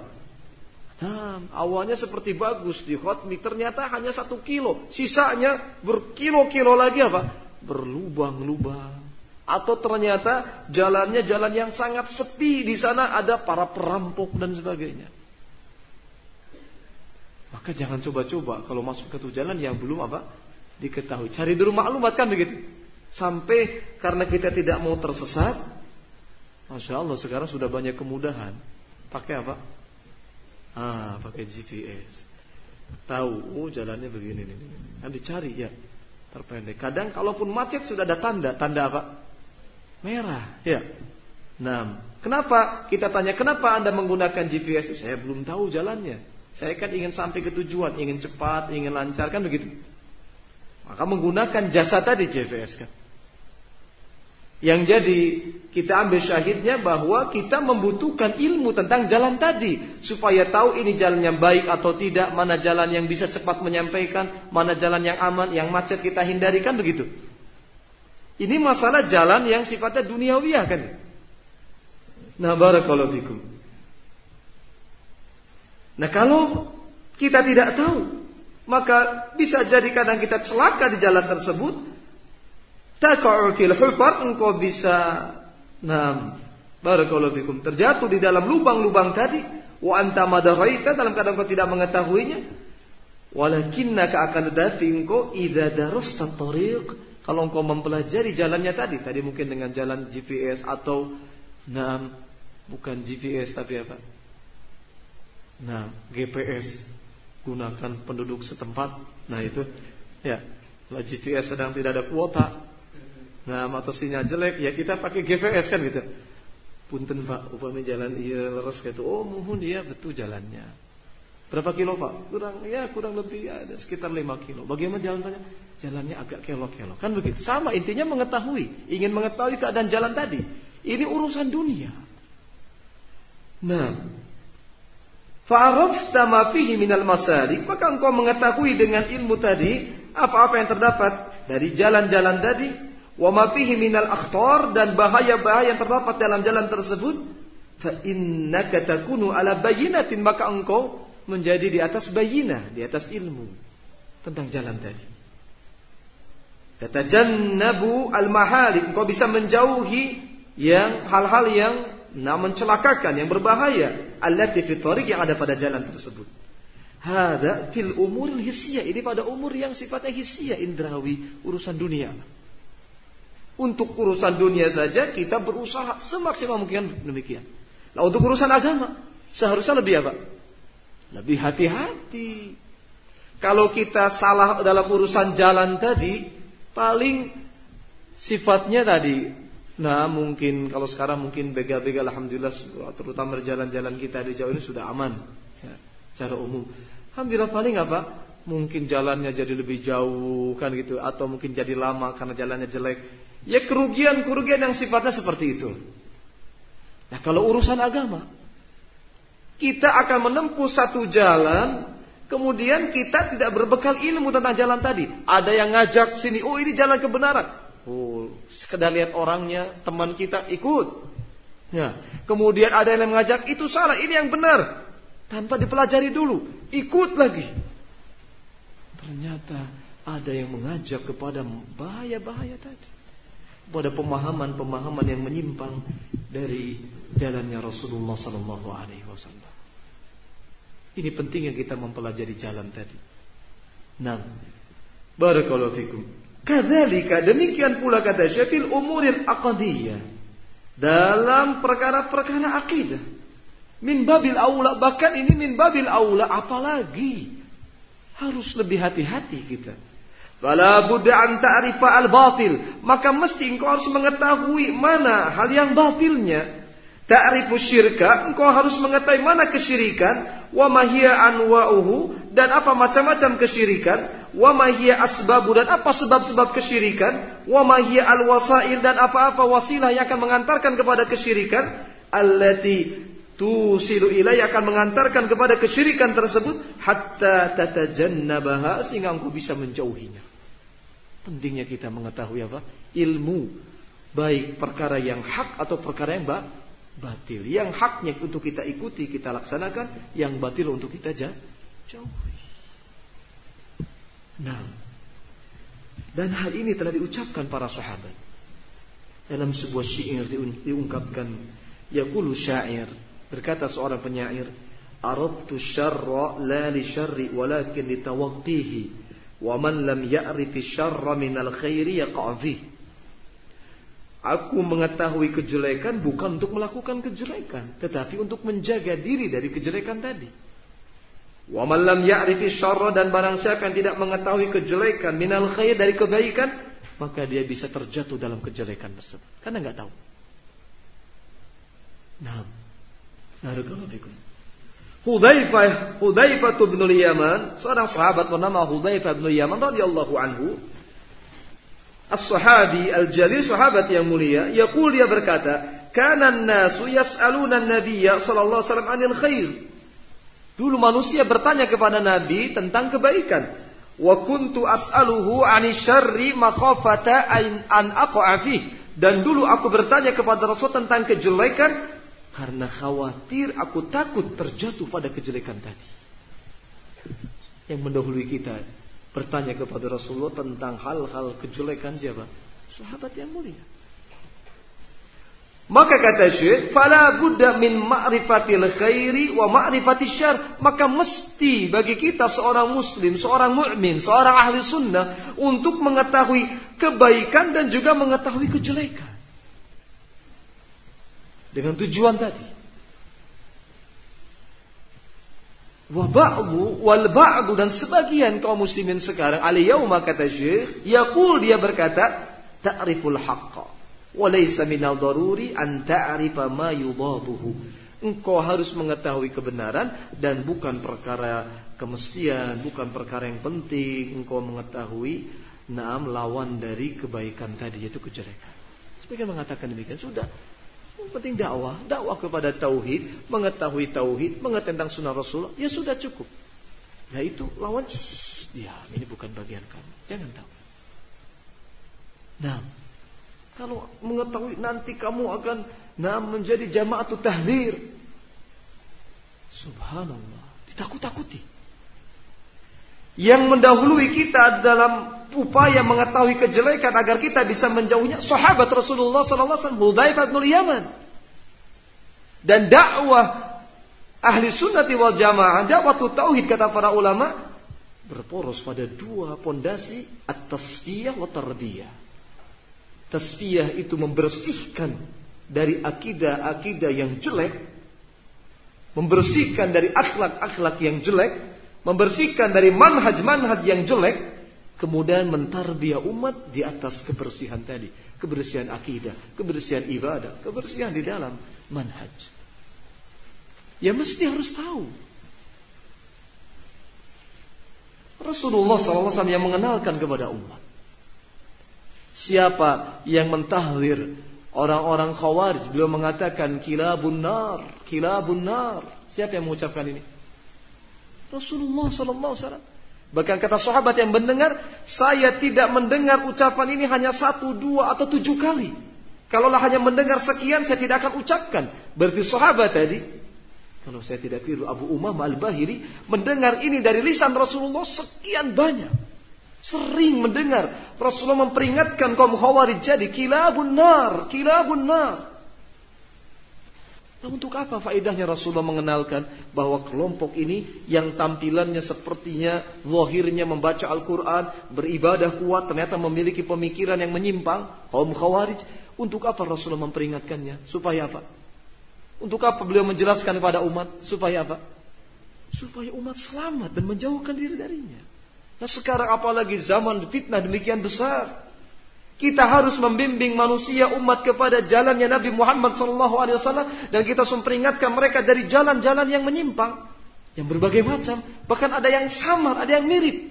Nah, awalnya seperti bagus di khotmi, ternyata hanya satu kilo. Sisanya berkilo-kilo lagi apa? Berlubang-lubang. Atau ternyata jalannya jalan yang sangat sepi di sana ada para perampok dan sebagainya. Maka jangan coba-coba kalau masuk ke tuh jalan yang belum apa diketahui. Cari dulu maklumat kan begitu. Sampai karena kita tidak mau tersesat, masya Allah sekarang sudah banyak kemudahan. Pakai apa? Ah, pakai GPS. Tahu, oh jalannya begini ini. Kan dicari ya, terpendek. Kadang kalaupun macet sudah ada tanda, tanda apa? Merah, ya. Nah, kenapa kita tanya kenapa anda menggunakan GPS? Saya belum tahu jalannya. Saya kan ingin sampai ke tujuan, ingin cepat, ingin lancar kan begitu. Maka menggunakan jasa tadi GPS kan. Yang jadi kita ambil syahidnya bahwa kita membutuhkan ilmu tentang jalan tadi supaya tahu ini jalan yang baik atau tidak, mana jalan yang bisa cepat menyampaikan, mana jalan yang aman, yang macet kita hindari kan begitu. Ini masalah jalan yang sifatnya duniawiyah kan. Nah barakallahu fikum. Nah kalau kita tidak tahu, maka bisa jadi kadang kita celaka di jalan tersebut. Taka'u fil hufar, engkau bisa Nah, barakallahu fikum terjatuh di dalam lubang-lubang tadi. Wa anta madaraita dalam keadaan kau tidak mengetahuinya. Walakinnaka akan tetapi engkau idza darasta tariq. Kalau engkau mempelajari jalannya tadi tadi mungkin dengan jalan GPS atau nah bukan GPS tapi apa? Nah, GPS gunakan penduduk setempat. Nah, itu ya. Kalau GPS sedang tidak ada kuota, nah atau sinyal jelek, ya kita pakai GPS kan gitu. Punten Pak, upamanya jalan iya leres gitu. Oh, mohon dia betul jalannya. Berapa kilo Pak? Kurang ya kurang lebih ya, ada sekitar 5 kilo. Bagaimana jalannya? Jalannya agak kelo-kelo. Kan begitu. Sama intinya mengetahui, ingin mengetahui keadaan jalan tadi. Ini urusan dunia. Nah, Fa'arafta ma fihi minal masalik, maka engkau mengetahui dengan ilmu tadi apa-apa yang terdapat dari jalan-jalan tadi, wa ma fihi minal akhtar dan bahaya-bahaya yang terdapat dalam jalan tersebut, fa innaka takunu ala bayinatin maka engkau menjadi di atas bayinah, di atas ilmu tentang jalan tadi. Tatajannabu al-mahalik, engkau bisa menjauhi yang hal-hal yang nah mencelakakan yang berbahaya allati fi yang ada pada jalan tersebut. Hada fil umur hissiyah ini pada umur yang sifatnya hissiyah indrawi urusan dunia. Untuk urusan dunia saja kita berusaha semaksimal mungkin demikian. Nah untuk urusan agama seharusnya lebih apa? Lebih hati-hati. Kalau kita salah dalam urusan jalan tadi, paling sifatnya tadi Nah mungkin kalau sekarang mungkin bega-bega Alhamdulillah terutama jalan-jalan kita di Jawa ini sudah aman ya, Cara umum Alhamdulillah paling apa Mungkin jalannya jadi lebih jauh kan gitu Atau mungkin jadi lama karena jalannya jelek Ya kerugian-kerugian yang sifatnya seperti itu Nah kalau urusan agama Kita akan menempuh satu jalan Kemudian kita tidak berbekal ilmu tentang jalan tadi Ada yang ngajak sini Oh ini jalan kebenaran Oh, sekedar lihat orangnya, teman kita ikut. Ya. Kemudian ada yang mengajak itu salah, ini yang benar. Tanpa dipelajari dulu, ikut lagi. Ternyata ada yang mengajak kepada bahaya-bahaya tadi. Pada pemahaman-pemahaman yang menyimpang dari jalannya Rasulullah sallallahu alaihi wasallam. Ini pentingnya kita mempelajari jalan tadi. Nah, barakallahu fikum. Kadzalika demikian pula kata Syafil umuril aqdiyah. Dalam perkara-perkara akidah. Min babil aula bahkan ini min babil aula apalagi harus lebih hati-hati kita. Fala budda an ta'rifa al-batil. Maka mesti engkau harus mengetahui mana hal yang batilnya. Ta'rifu syirka, engkau harus mengetahui mana kesyirikan, wa mahia anwa'uhu dan apa macam-macam kesyirikan, wa mahia asbabu dan apa sebab-sebab kesyirikan, wa mahia al-wasail dan apa-apa wasilah yang akan mengantarkan kepada kesyirikan, allati tusilu ilai akan mengantarkan kepada kesyirikan tersebut hatta tatajannabaha sehingga engkau bisa menjauhinya. Pentingnya kita mengetahui apa? Ilmu baik perkara yang hak atau perkara yang batil. Yang haknya untuk kita ikuti, kita laksanakan, yang batil untuk kita jauhi. Nah, dan hal ini telah diucapkan para sahabat dalam sebuah syair diungkapkan yaqulu syair Berkata seorang penyair, "Aradtu syarra la li syarri walakin li lam ya'rif syarra min al khairi yaqa' Aku mengetahui kejelekan bukan untuk melakukan kejelekan, tetapi untuk menjaga diri dari kejelekan tadi. Man lam ya'rif syarra dan barang siapa yang tidak mengetahui kejelekan minal khair dari kebaikan, maka dia bisa terjatuh dalam kejelekan tersebut karena nggak tahu. Nah, Barakallahu. Hudzaifah Hudzaifah bin Yaman, seorang sahabat bernama Hudzaifah bin Yaman radhiyallahu anhu. As-sahabi al-jalil sahabat yang mulia, yaqul dia berkata, "Kana an-nasu yas'aluna an-nabiyya sallallahu alaihi wasallam 'anil khair." Dulu manusia bertanya kepada Nabi tentang kebaikan. Wa kuntu as'aluhu 'anil syarri makhafata an aqa'a Dan dulu aku bertanya kepada Rasul tentang kejelekan karena khawatir aku takut terjatuh pada kejelekan tadi. Yang mendahului kita bertanya kepada Rasulullah tentang hal-hal kejelekan siapa? Sahabat yang mulia. Maka kata Syekh, "Fala budda min ma'rifatil khairi wa ma'rifatil syar." Maka mesti bagi kita seorang muslim, seorang mukmin, seorang ahli sunnah untuk mengetahui kebaikan dan juga mengetahui kejelekan dengan tujuan tadi. Wa ba'du wal ba'du dan sebagian kaum muslimin sekarang al yauma kata Syekh yaqul dia berkata ta'riful haqqa wa laysa minal daruri an ta'rifa ma yudabuhu. Engkau harus mengetahui kebenaran dan bukan perkara kemestian, bukan perkara yang penting engkau mengetahui naam lawan dari kebaikan tadi yaitu kejelekan. Sebagian mengatakan demikian sudah yang penting dakwah, dakwah kepada tauhid, mengetahui tauhid, mengetahui tentang sunnah Rasulullah, ya sudah cukup. Nah itu lawan, ya ini bukan bagian kamu, jangan tahu. Nah, kalau mengetahui nanti kamu akan nah menjadi atau tahdir. Subhanallah, ditakut-takuti. Yang mendahului kita dalam upaya mengetahui kejelekan agar kita bisa menjauhnya sahabat Rasulullah sallallahu alaihi wasallam Hudzaifah bin Yaman. Dan dakwah ahli sunnati wal jamaah, dakwah tauhid kata para ulama berporos pada dua pondasi at-tasfiyah wa tarbiyah. Tasfiyah itu membersihkan dari akidah-akidah yang jelek, membersihkan dari akhlak-akhlak yang jelek, membersihkan dari manhaj-manhaj yang jelek, kemudian mentarbiah umat di atas kebersihan tadi, kebersihan akidah, kebersihan ibadah, kebersihan di dalam manhaj. Ya mesti harus tahu. Rasulullah SAW yang mengenalkan kepada umat. Siapa yang mentahdir orang-orang khawarij. Beliau mengatakan kilabun nar, kilabun nar. Siapa yang mengucapkan ini? Rasulullah SAW. Bahkan kata sahabat yang mendengar, saya tidak mendengar ucapan ini hanya satu, dua, atau tujuh kali. Kalaulah hanya mendengar sekian, saya tidak akan ucapkan. Berarti sahabat tadi Kalau saya tidak keliru Abu Umam Al-Bahiri mendengar ini dari lisan Rasulullah sekian banyak. Sering mendengar Rasulullah memperingatkan kaum Khawarij jadi kilabun nar, kilabun nar. Nah, untuk apa faedahnya Rasulullah mengenalkan bahwa kelompok ini yang tampilannya sepertinya zahirnya membaca Al-Quran, beribadah kuat, ternyata memiliki pemikiran yang menyimpang, kaum khawarij. Untuk apa Rasulullah memperingatkannya? Supaya apa? Untuk apa beliau menjelaskan kepada umat? Supaya apa? Supaya umat selamat dan menjauhkan diri darinya. Nah sekarang apalagi zaman fitnah demikian besar. Kita harus membimbing manusia umat kepada jalannya Nabi Muhammad SAW dan kita memperingatkan mereka dari jalan-jalan yang menyimpang, yang berbagai macam, bahkan ada yang samar, ada yang mirip.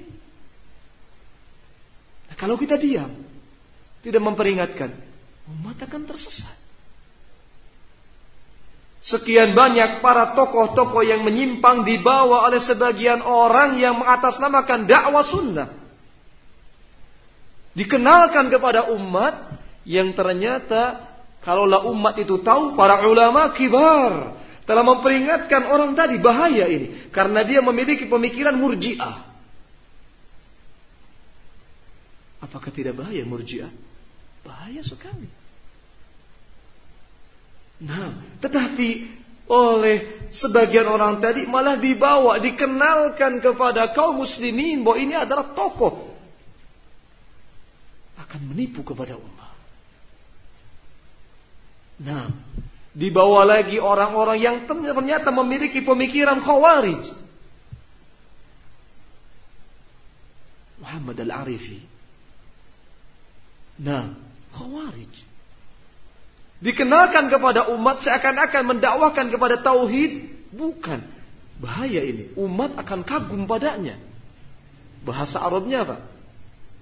Nah, kalau kita diam, tidak memperingatkan, umat akan tersesat. Sekian banyak para tokoh-tokoh yang menyimpang dibawa oleh sebagian orang yang mengatasnamakan dakwah sunnah dikenalkan kepada umat yang ternyata kalaulah umat itu tahu para ulama kibar telah memperingatkan orang tadi bahaya ini karena dia memiliki pemikiran murjiah. Apakah tidak bahaya murjiah? Bahaya sekali. Nah, tetapi oleh sebagian orang tadi malah dibawa, dikenalkan kepada kaum muslimin bahwa ini adalah tokoh akan menipu kepada umat. Nah, dibawa lagi orang-orang yang ternyata memiliki pemikiran khawarij. Muhammad Al-Arifi. Nah, khawarij. Dikenalkan kepada umat seakan-akan mendakwakan kepada tauhid, bukan. Bahaya ini, umat akan kagum padanya. Bahasa Arabnya apa?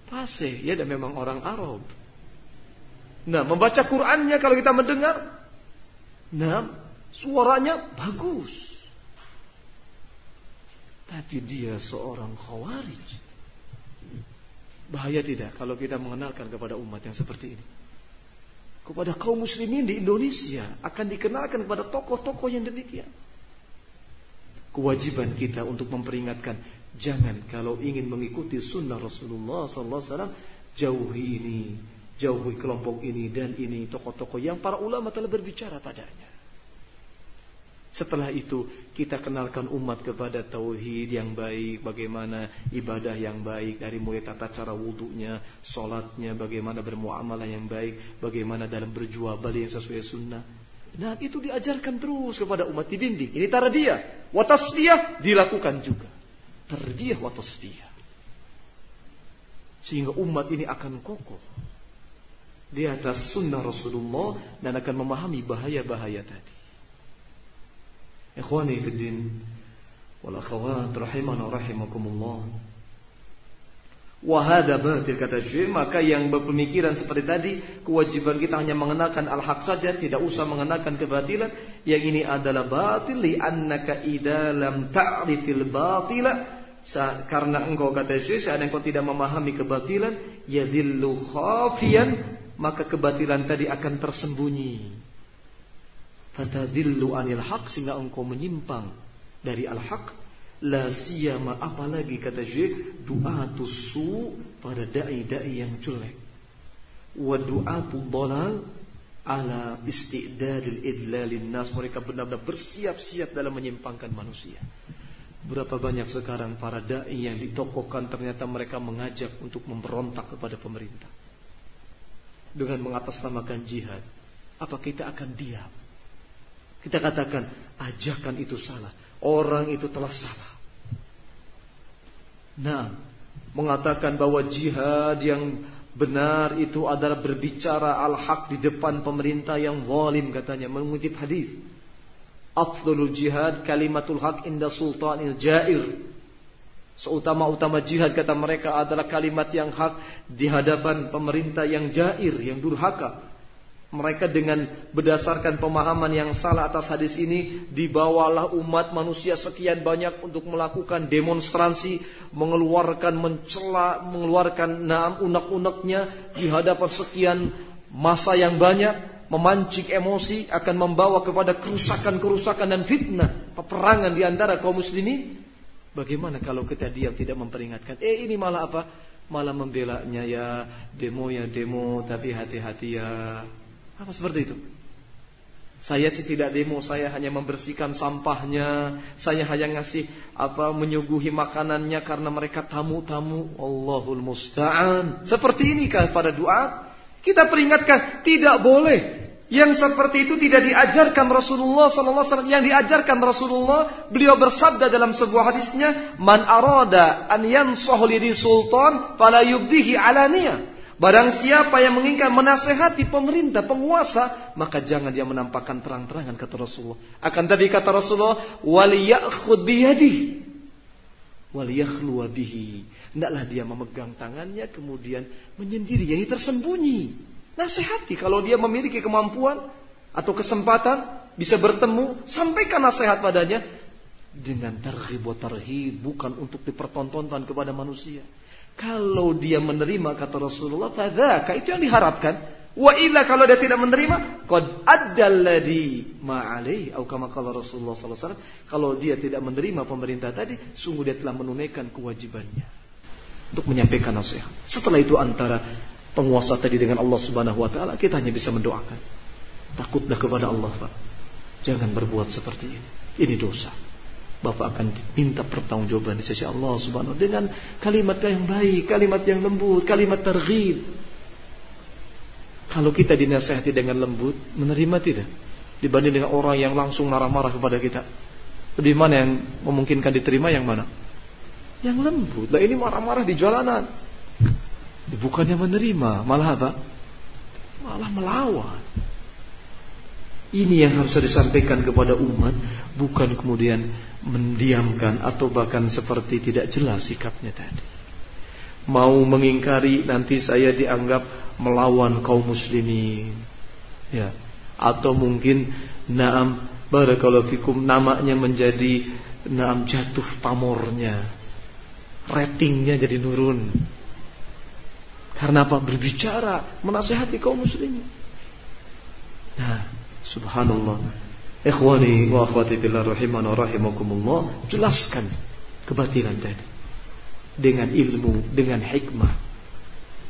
Fasih, ya dan memang orang Arab. Nah, membaca Qur'annya kalau kita mendengar, nah, suaranya bagus. Tapi dia seorang khawarij. Bahaya tidak kalau kita mengenalkan kepada umat yang seperti ini. Kepada kaum muslimin di Indonesia akan dikenalkan kepada tokoh-tokoh yang demikian. Kewajiban kita untuk memperingatkan Jangan kalau ingin mengikuti sunnah Rasulullah SAW jauhi ini, jauhi kelompok ini dan ini tokoh-tokoh yang para ulama telah berbicara padanya. Setelah itu kita kenalkan umat kepada tauhid yang baik, bagaimana ibadah yang baik dari mulai tata cara wudhunya, solatnya, bagaimana bermuamalah yang baik, bagaimana dalam berjual beli yang sesuai sunnah. Nah itu diajarkan terus kepada umat dibimbing. Ini tara dia, watasbiyah dilakukan juga tarbiyah wa tasfiyah. Sehingga umat ini akan kokoh di atas sunnah Rasulullah dan akan memahami bahaya-bahaya tadi. Ikhwani fi din wal akhawat rahimana rahimakumullah. Wahada batil kata Syekh maka yang berpemikiran seperti tadi kewajiban kita hanya mengenalkan al-haq saja tidak usah mengenalkan kebatilan yang ini adalah batil li annaka idza lam ta'rifil batila karena engkau kata Yesus ada engkau tidak memahami kebatilan yadillu khafiyan maka kebatilan tadi akan tersembunyi. Fatadillu anil haq sehingga engkau menyimpang dari al haq la siyama apalagi kata Syekh du'atus su pada dai-dai yang jelek. Wa du'atu dalal ala istidadil idlalin nas. Mereka benar-benar bersiap-siap dalam menyimpangkan manusia Berapa banyak sekarang para dai yang ditokohkan ternyata mereka mengajak untuk memberontak kepada pemerintah. Dengan mengatasnamakan jihad. Apa kita akan diam? Kita katakan ajakan itu salah. Orang itu telah salah. Nah, mengatakan bahwa jihad yang benar itu adalah berbicara al-haq di depan pemerintah yang zalim katanya mengutip hadis afdalul jihad kalimatul haq inda sultanil jair. Seutama-utama jihad kata mereka adalah kalimat yang hak di hadapan pemerintah yang jair, yang durhaka. Mereka dengan berdasarkan pemahaman yang salah atas hadis ini dibawalah umat manusia sekian banyak untuk melakukan demonstrasi, mengeluarkan mencela, mengeluarkan naam unek-uneknya di hadapan sekian masa yang banyak memancing emosi akan membawa kepada kerusakan-kerusakan dan fitnah peperangan di antara kaum muslimin, bagaimana kalau kita diam tidak memperingatkan? Eh ini malah apa? Malah membelanya ya demo ya demo tapi hati-hati ya. Apa seperti itu? Saya tidak demo, saya hanya membersihkan sampahnya, saya hanya ngasih apa menyuguhi makanannya karena mereka tamu-tamu. Allahul musta'an. Seperti ini pada doa? Kita peringatkan tidak boleh. Yang seperti itu tidak diajarkan Rasulullah wasallam. Yang diajarkan Rasulullah, beliau bersabda dalam sebuah hadisnya, "Man arada an yansahu li sultan fala yubdihi alaniyah." Barang siapa yang menginginkan menasehati pemerintah, penguasa, maka jangan dia menampakkan terang-terangan kata Rasulullah. Akan tapi kata Rasulullah, waliyakhud biyadi. Waliyakhlu bihi. Hendaklah dia memegang tangannya kemudian menyendiri, yang tersembunyi. Nasihati kalau dia memiliki kemampuan atau kesempatan bisa bertemu, sampaikan nasihat padanya dengan tarhib wa tarhib bukan untuk dipertontonkan kepada manusia. Kalau dia menerima kata Rasulullah, fadzaka itu yang diharapkan. Wa illa kalau dia tidak menerima, qad addalladhi ma'alaihi atau kama qala Rasulullah sallallahu alaihi wasallam, kalau dia tidak menerima pemerintah tadi, sungguh dia telah menunaikan kewajibannya untuk menyampaikan nasihat. Setelah itu antara penguasa tadi dengan Allah Subhanahu wa taala, kita hanya bisa mendoakan. Takutlah kepada Allah, Pak. Jangan berbuat seperti ini. Ini dosa. Bapak akan minta pertanggungjawaban di sisi Allah Subhanahu dengan kalimat yang baik, kalimat yang lembut, kalimat terghib. Kalau kita dinasihati dengan lembut, menerima tidak? Dibanding dengan orang yang langsung marah-marah kepada kita. Lebih mana yang memungkinkan diterima yang mana? Yang lembut. Lah ini marah-marah di jalanan. Bukannya menerima, malah apa? Malah melawan. Ini yang harus disampaikan kepada umat, bukan kemudian mendiamkan atau bahkan seperti tidak jelas sikapnya tadi. Mau mengingkari nanti saya dianggap melawan kaum muslimin. Ya. Atau mungkin naam barakallahu fikum namanya menjadi naam jatuh pamornya. Ratingnya jadi nurun. Karena apa? Berbicara, menasehati kaum muslimin. Nah, Subhanallah. Ikhwani wa akhwati billah rahimana rahimakumullah, jelaskan kebatilan tadi dengan ilmu, dengan hikmah.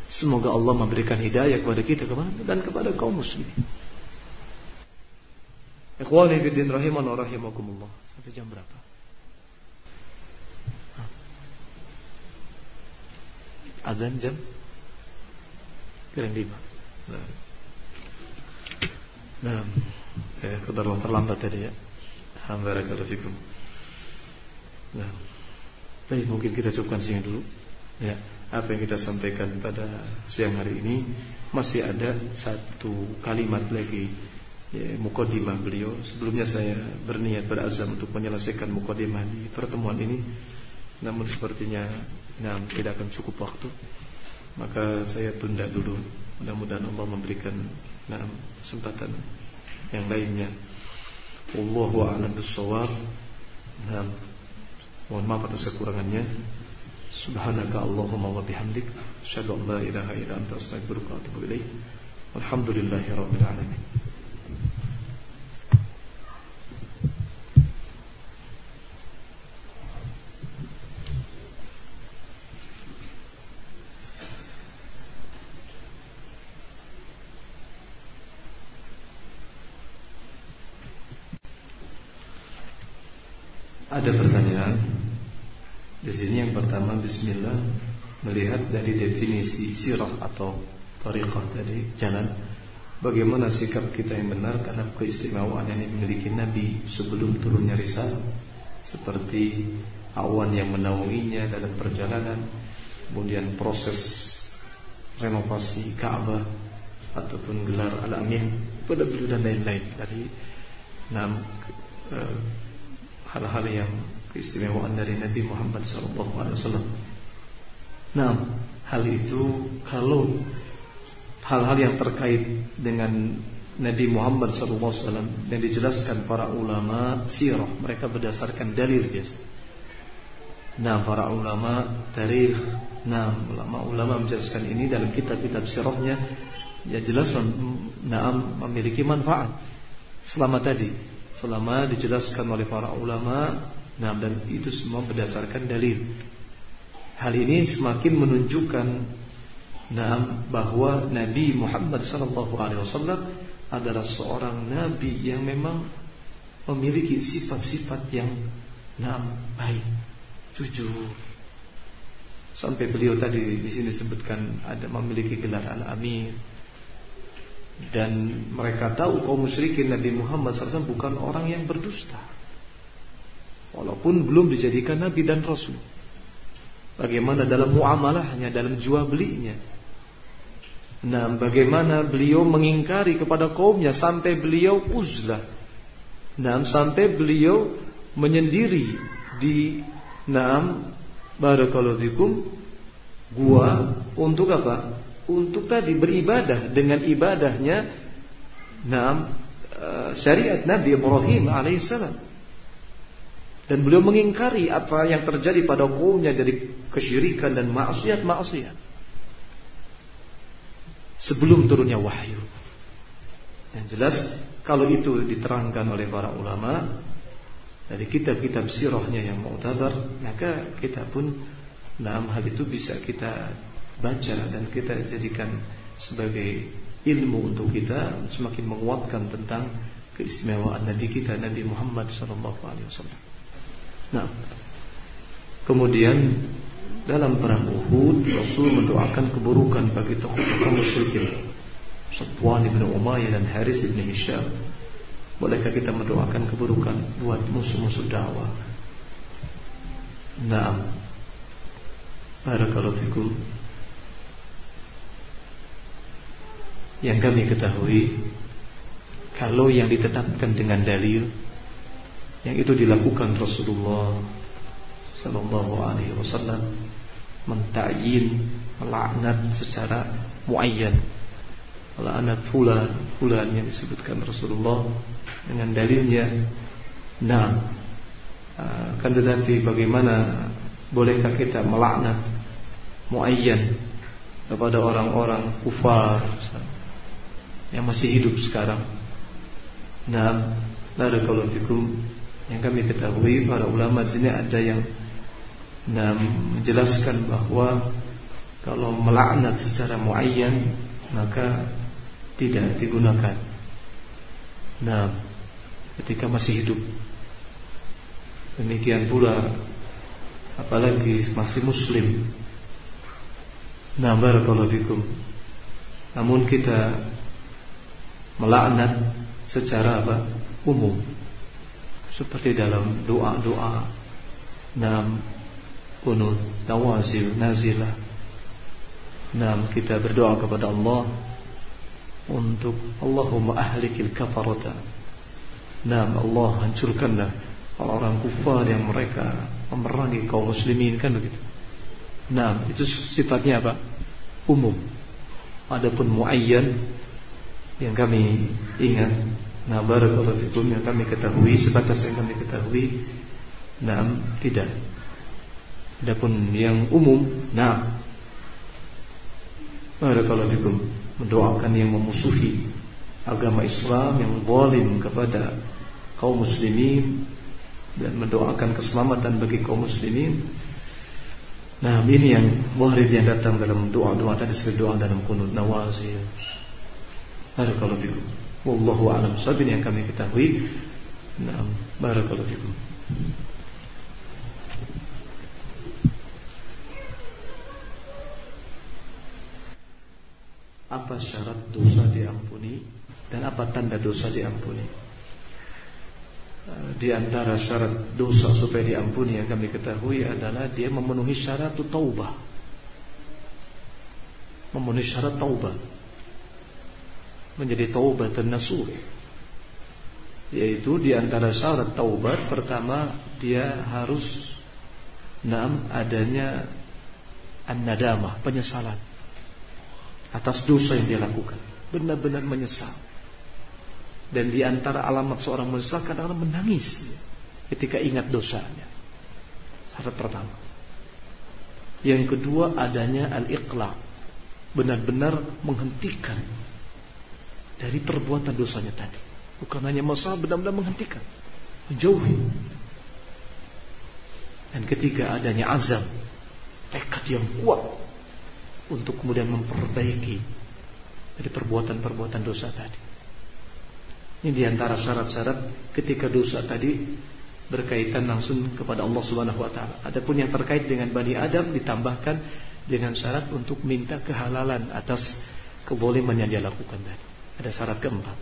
Semoga Allah memberikan hidayah kepada kita dan kepada kaum muslimin. Ikhwani fiddin rahimana rahimakumullah. Sampai jam berapa? Adzan jam kurang lima. Nah. Nah, ya, kedarlah terlambat tadi ya. Barakallahu fikum. Nah, baik mungkin kita cukupkan sini dulu. Ya, apa yang kita sampaikan pada siang hari ini masih ada satu kalimat lagi ya, mukadimah beliau. Sebelumnya saya berniat berazam untuk menyelesaikan mukadimah di pertemuan ini, namun sepertinya nah, tidak akan cukup waktu. Maka saya tunda dulu. Mudah-mudahan Allah memberikan nah, kesempatan yang lainnya. Wallahu a'lam bissawab. Nah, mohon maaf atas kekurangannya. Subhanaka Allahumma wa bihamdik asyhadu an la ilaha illa anta astaghfiruka wa atubu ilaik. Walhamdulillahi rabbil alamin. Ada pertanyaan di sini yang pertama Bismillah melihat dari definisi sirah atau tariqah tadi jalan bagaimana sikap kita yang benar karena keistimewaan yang dimiliki Nabi sebelum turunnya risalah seperti awan yang menaunginya dalam perjalanan kemudian proses renovasi Ka'bah ataupun gelar al-amin pada dan lain-lain. Dari enam eh, hal-hal yang keistimewaan dari Nabi Muhammad SAW. Nah, hal itu kalau hal-hal yang terkait dengan Nabi Muhammad SAW yang dijelaskan para ulama sirah mereka berdasarkan dalil biasa. Nah, para ulama tarikh, nah ulama-ulama menjelaskan ini dalam kitab-kitab sirahnya ya jelas nah, memiliki manfaat selama tadi selama dijelaskan oleh para ulama nah dan itu semua berdasarkan dalil. Hal ini semakin menunjukkan nah bahwa Nabi Muhammad wasallam adalah seorang nabi yang memang memiliki sifat-sifat yang nah baik jujur. Sampai beliau tadi di sini disebutkan ada memiliki gelar al-amir. Dan mereka tahu kaum musyrikin Nabi Muhammad SAW bukan orang yang berdusta. Walaupun belum dijadikan Nabi dan Rasul. Bagaimana dalam muamalahnya, dalam jual belinya. Nah, bagaimana beliau mengingkari kepada kaumnya sampai beliau uzlah. Nah, sampai beliau menyendiri di Naam Barakallahu fikum gua untuk apa? untuk tadi beribadah dengan ibadahnya nam eh, syariat Nabi Ibrahim alaihissalam dan beliau mengingkari apa yang terjadi pada kaumnya dari kesyirikan dan maksiat-maksiat sebelum turunnya wahyu. Yang jelas kalau itu diterangkan oleh para ulama dari kitab-kitab sirahnya yang mu'tabar, maka kita pun dalam hal itu bisa kita baca dan kita jadikan sebagai ilmu untuk kita semakin menguatkan tentang keistimewaan Nabi kita Nabi Muhammad sallallahu alaihi wasallam. Nah, kemudian dalam perang Uhud Rasul mendoakan keburukan bagi tokoh-tokoh musyrikin Safwan bin Umayyah dan Haris bin Hisham. Bolehkah kita mendoakan keburukan buat musuh-musuh dakwah? Naam. Barakallahu fikum. yang kami ketahui kalau yang ditetapkan dengan dalil yang itu dilakukan Rasulullah sallallahu alaihi wasallam mentayin melaknat secara muayyan melaknat fulan fulan yang disebutkan Rasulullah dengan dalilnya nah kan tetapi bagaimana bolehkah kita melaknat muayyan kepada orang-orang kufar yang masih hidup sekarang. Nah, barakallahu fikum yang kami ketahui para ulama di sini ada yang nah, menjelaskan bahwa kalau melaknat secara muayyan maka tidak digunakan. Nah, ketika masih hidup. Demikian pula apalagi masih muslim. Nah, barakallahu fikum. Namun kita melaknat secara apa? umum. Seperti dalam doa-doa nam kunut nawazil nazilah. Nam kita berdoa kepada Allah untuk Allahumma ahlikil kafarata. Nam Allah hancurkanlah orang-orang kufar yang mereka memerangi kaum muslimin kan begitu. Nah, itu sifatnya apa? Umum. Adapun muayyan yang kami ingat Nah barakallahu fikum yang kami ketahui Sebatas yang kami ketahui Nah tidak. Adapun yang umum Nah Barakallahu fikum Mendoakan yang memusuhi Agama Islam yang zalim kepada Kaum muslimin Dan mendoakan keselamatan bagi kaum muslimin. Nah ini yang Wahrid yang datang dalam doa-doa Tadi sebagai doa dalam kunut nawazil. Barakallahu fikum. Wallahu a'lam bishawab yang kami ketahui. Naam, barakallahu fikum. Apa syarat dosa diampuni dan apa tanda dosa diampuni? Eh, di antara syarat dosa supaya diampuni yang kami ketahui adalah dia memenuhi syarat taubah. Memenuhi syarat taubah menjadi taubat dan nasuh yaitu di antara syarat taubat pertama dia harus enam adanya an-nadamah penyesalan atas dosa yang dia lakukan. Benar-benar menyesal. Dan di antara alamat seorang menyesal kadang-kadang menangis ketika ingat dosanya. Syarat pertama. Yang kedua adanya al-iqla. Benar-benar menghentikan dari perbuatan dosanya tadi. Bukan hanya masalah benar-benar menghentikan, menjauhi. Dan ketika adanya azam, tekad yang kuat untuk kemudian memperbaiki dari perbuatan-perbuatan dosa tadi. Ini di antara syarat-syarat ketika dosa tadi berkaitan langsung kepada Allah Subhanahu wa taala. Adapun yang terkait dengan Bani Adam ditambahkan dengan syarat untuk minta kehalalan atas keboliman yang dia lakukan tadi. Ada syarat keempat.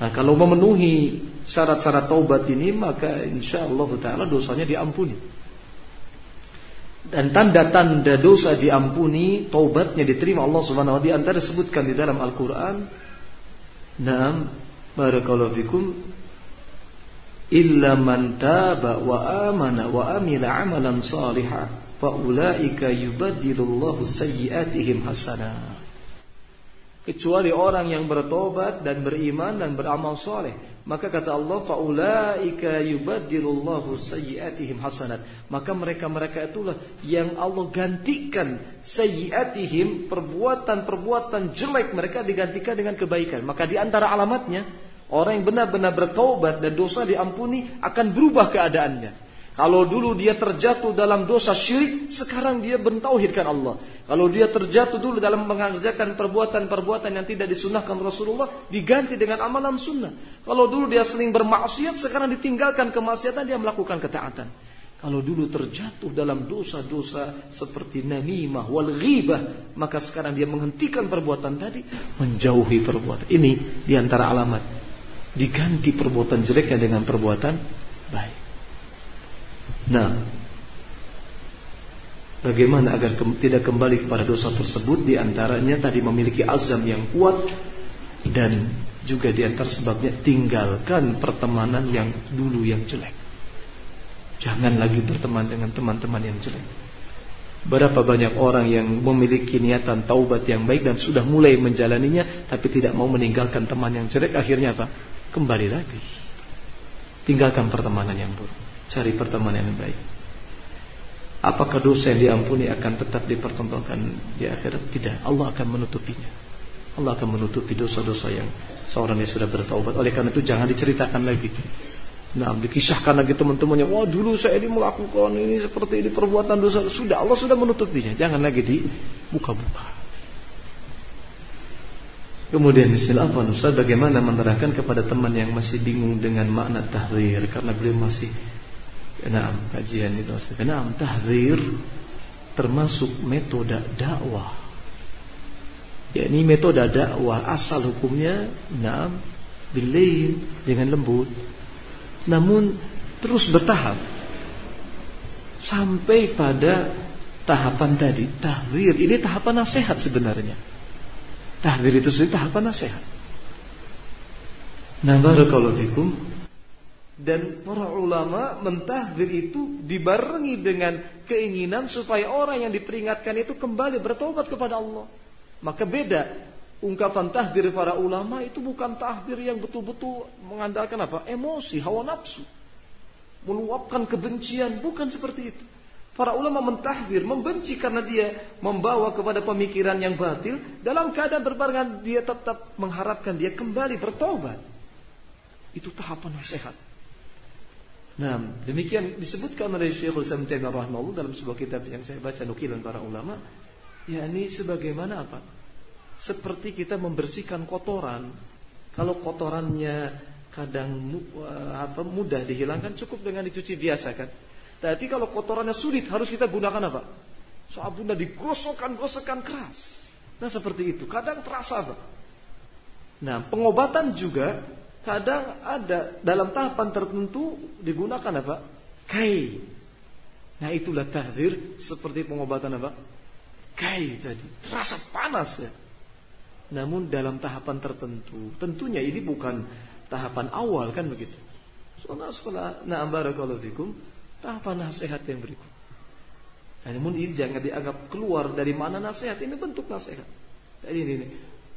Nah kalau memenuhi syarat-syarat taubat ini maka insya Allah Taala dosanya diampuni. Dan tanda-tanda dosa diampuni, taubatnya diterima Allah Subhanahu wa taala antara disebutkan di dalam Al-Qur'an. Naam, barakallahu fikum illa man taba wa amana wa amila amalan salihah fa ulaika yubaddilullahu sayyi'atihim hasanah kecuali orang yang bertobat dan beriman dan beramal soleh. Maka kata Allah, faulaika yubaddilullahu sayyi'atihim hasanat. Maka mereka-mereka itulah yang Allah gantikan sayyi'atihim perbuatan-perbuatan jelek mereka digantikan dengan kebaikan. Maka di antara alamatnya orang yang benar-benar bertobat dan dosa diampuni akan berubah keadaannya. Kalau dulu dia terjatuh dalam dosa syirik, sekarang dia mentauhidkan Allah. Kalau dia terjatuh dulu dalam mengerjakan perbuatan-perbuatan yang tidak disunahkan Rasulullah, diganti dengan amalan sunnah. Kalau dulu dia sering bermaksiat, sekarang ditinggalkan kemaksiatan, dia melakukan ketaatan. Kalau dulu terjatuh dalam dosa-dosa seperti namimah wal ghibah, maka sekarang dia menghentikan perbuatan tadi, menjauhi perbuatan. Ini di antara alamat. Diganti perbuatan jeleknya dengan perbuatan baik. Nah, bagaimana agar ke tidak kembali kepada dosa tersebut? Di antaranya tadi memiliki azam yang kuat dan juga di antara sebabnya tinggalkan pertemanan yang dulu yang jelek. Jangan lagi berteman dengan teman-teman yang jelek. Berapa banyak orang yang memiliki niatan taubat yang baik dan sudah mulai menjalaninya tapi tidak mau meninggalkan teman yang jelek akhirnya apa? Kembali lagi. Tinggalkan pertemanan yang buruk cari pertemanan yang baik. Apakah dosa yang diampuni akan tetap dipertontonkan di akhirat? Tidak, Allah akan menutupinya. Allah akan menutupi dosa-dosa yang seorang yang sudah bertaubat. Oleh karena itu jangan diceritakan lagi. Nah, dikisahkan lagi teman-temannya, wah dulu saya ini melakukan ini seperti ini perbuatan dosa. Sudah, Allah sudah menutupinya. Jangan lagi dibuka-buka. Kemudian istilah apa Ustaz bagaimana menerangkan kepada teman yang masih bingung dengan makna tahrir karena beliau masih Nah, kajian itu Nah, tahrir termasuk metode dakwah. Ya, ini metode dakwah asal hukumnya nah bilail dengan lembut. Namun terus bertahap sampai pada tahapan tadi tahrir ini tahapan nasihat sebenarnya. Tahrir itu sendiri tahapan nasihat. Nah, barakallahu fikum dan para ulama mentahdir itu dibarengi dengan keinginan supaya orang yang diperingatkan itu kembali bertobat kepada Allah. Maka beda ungkapan tahdir para ulama itu bukan tahdir yang betul-betul mengandalkan apa? Emosi, hawa nafsu. Meluapkan kebencian, bukan seperti itu. Para ulama mentahdir, membenci karena dia membawa kepada pemikiran yang batil. Dalam keadaan berbarengan dia tetap mengharapkan dia kembali bertobat. Itu tahapan nasihat. Nah, demikian disebutkan oleh Syekhul Islam Taimiyah dalam sebuah kitab yang saya baca nukilan para ulama, yakni sebagaimana apa? Seperti kita membersihkan kotoran. Kalau kotorannya kadang eh, apa mudah dihilangkan cukup dengan dicuci biasa kan. Tapi kalau kotorannya sulit harus kita gunakan apa? Sabunnya digosokkan-gosokkan keras. Nah seperti itu. Kadang terasa apa? Nah pengobatan juga Kadang ada dalam tahapan tertentu digunakan apa? Kai. Nah itulah tahdir seperti pengobatan apa? Kai tadi. Terasa panas ya. Namun dalam tahapan tertentu. Tentunya ini bukan tahapan awal kan begitu. Soalnya setelah na'am fikum. Tahapan nasihat yang berikut. Nah, namun ini jangan dianggap keluar dari mana nasihat. Ini bentuk nasihat. Jadi ini, ini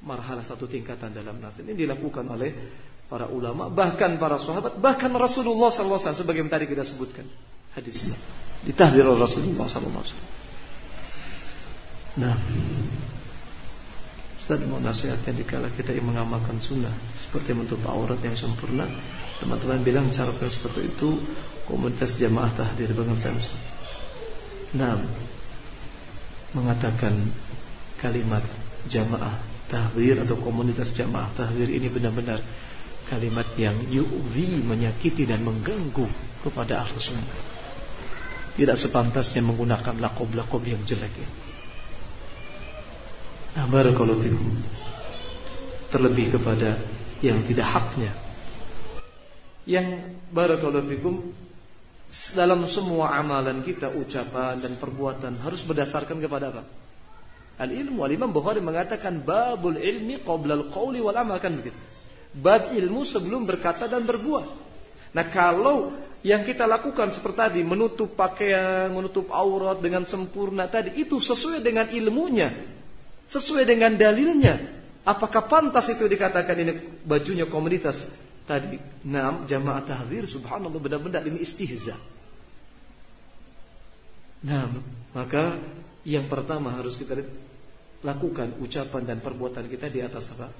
marhalah satu tingkatan dalam nasihat. Ini dilakukan oleh para ulama, bahkan para sahabat, bahkan Rasulullah SAW sebagai yang tadi kita sebutkan hadisnya. Ditahdir oleh Rasulullah SAW. Nah, Ustaz mau nasihatnya dikala kita mengamalkan sunnah seperti menutup aurat yang sempurna teman-teman bilang cara seperti itu komunitas jamaah tahdir bagaimana saya Nah mengatakan kalimat jamaah tahdir atau komunitas jamaah tahdir ini benar-benar kalimat yang yu'zi menyakiti dan mengganggu kepada ahli sunnah. Tidak sepantasnya menggunakan lakob-lakob yang jelek ini. Nah, barakallahu. Terlebih kepada yang tidak haknya. Yang barakallahu dalam semua amalan kita, ucapan dan perbuatan harus berdasarkan kepada apa? Al-ilmu. Al-Imam Bukhari mengatakan babul ilmi qabla al-qawli wal amal kan begitu. Bab ilmu sebelum berkata dan berbuat. Nah kalau yang kita lakukan seperti tadi menutup pakaian, menutup aurat dengan sempurna tadi itu sesuai dengan ilmunya, sesuai dengan dalilnya. Apakah pantas itu dikatakan ini bajunya komunitas tadi? Nam jamaah tahzir subhanallah benar-benar ini istihza. Nah, maka yang pertama harus kita lakukan ucapan dan perbuatan kita di atas apa?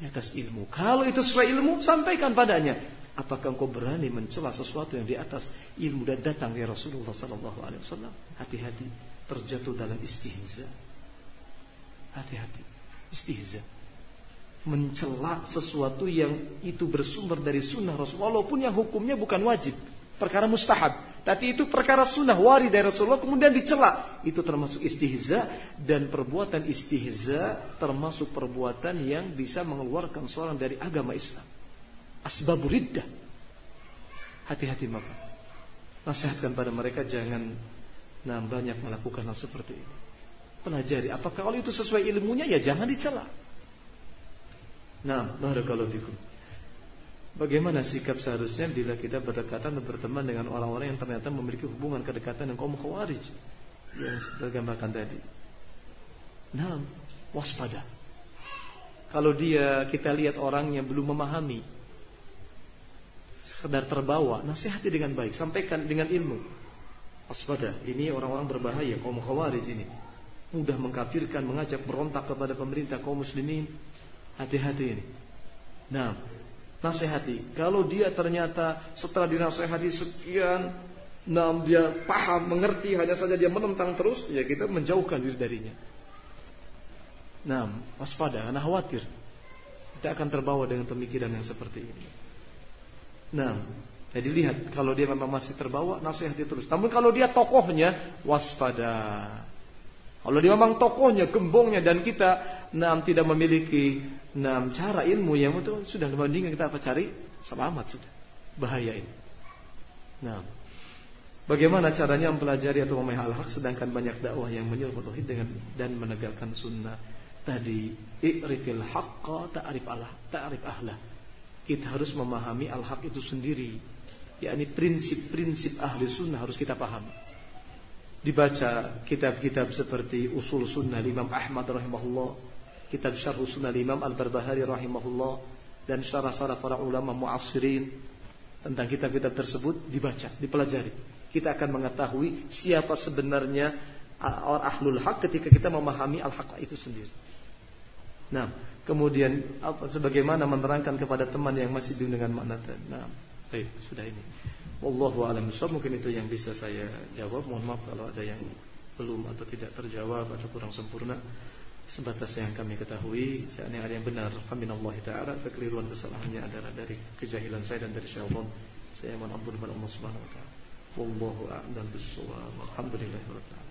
Di atas ilmu. Kalau itu sesuai ilmu, sampaikan padanya. Apakah engkau berani mencela sesuatu yang di atas ilmu dan datang ya Rasulullah Sallallahu Alaihi Wasallam? Hati-hati terjatuh dalam istihza. Hati-hati istihza. Mencela sesuatu yang itu bersumber dari sunnah Rasul, walaupun yang hukumnya bukan wajib, perkara mustahab. Tapi itu perkara sunnah wari dari Rasulullah kemudian dicela. Itu termasuk istihza dan perbuatan istihza termasuk perbuatan yang bisa mengeluarkan seorang dari agama Islam. Asbab riddah. Hati-hati maka. Nasihatkan pada mereka jangan nah, banyak melakukan hal seperti ini. Pelajari apakah kalau itu sesuai ilmunya ya jangan dicela. Nah, barakallahu fikum. Bagaimana sikap seharusnya bila kita berdekatan dan berteman dengan orang-orang yang ternyata memiliki hubungan kedekatan dengan kaum khawarij yang tergambarkan tadi? Nah, waspada. Kalau dia kita lihat orang yang belum memahami, sekedar terbawa, nasihati dengan baik, sampaikan dengan ilmu. Waspada, ini orang-orang berbahaya, kaum khawarij ini. Mudah mengkafirkan, mengajak berontak kepada pemerintah kaum muslimin. Hati-hati ini. Nah, nasihati. Kalau dia ternyata setelah dinasehati sekian, nam dia paham, mengerti, hanya saja dia menentang terus, ya kita menjauhkan diri darinya. Nah, waspada, karena khawatir. Kita akan terbawa dengan pemikiran yang seperti ini. Nah, jadi lihat kalau dia memang masih terbawa, nasihati terus. Namun kalau dia tokohnya, waspada. Kalau dia memang tokohnya, gembongnya dan kita nam tidak memiliki nam cara ilmu yang itu sudah mendingan kita apa cari selamat sudah. Bahaya ini. Nah, bagaimana caranya mempelajari atau memahami al-haq sedangkan banyak dakwah yang menyuruh tauhid dengan dan menegakkan sunnah tadi i'rifil haqqa ta'rif Allah, ta'rif ahlah. Kita harus memahami al-haq itu sendiri. yakni prinsip-prinsip ahli sunnah harus kita pahami dibaca kitab-kitab seperti Usul Sunnah Imam Ahmad rahimahullah, kitab Syarh Sunnah Imam Al-Barbahari rahimahullah dan syarah-syarah para ulama muasirin tentang kitab-kitab tersebut dibaca, dipelajari. Kita akan mengetahui siapa sebenarnya orang ahlul haq ketika kita memahami al-haq itu sendiri. Nah, kemudian apa sebagaimana menerangkan kepada teman yang masih bingung dengan makna. Nah, baik, sudah ini. Wallahu a'lam Mungkin itu yang bisa saya jawab. Mohon maaf kalau ada yang belum atau tidak terjawab atau kurang sempurna. Sebatas yang kami ketahui, seandainya ada yang benar, Allah taala, kekeliruan kesalahannya adalah dari kejahilan saya dan dari syaitan. Saya mohon ampun kepada Allah Subhanahu wa taala. Wallahu a'lam bishawab. Alhamdulillahirabbil alamin.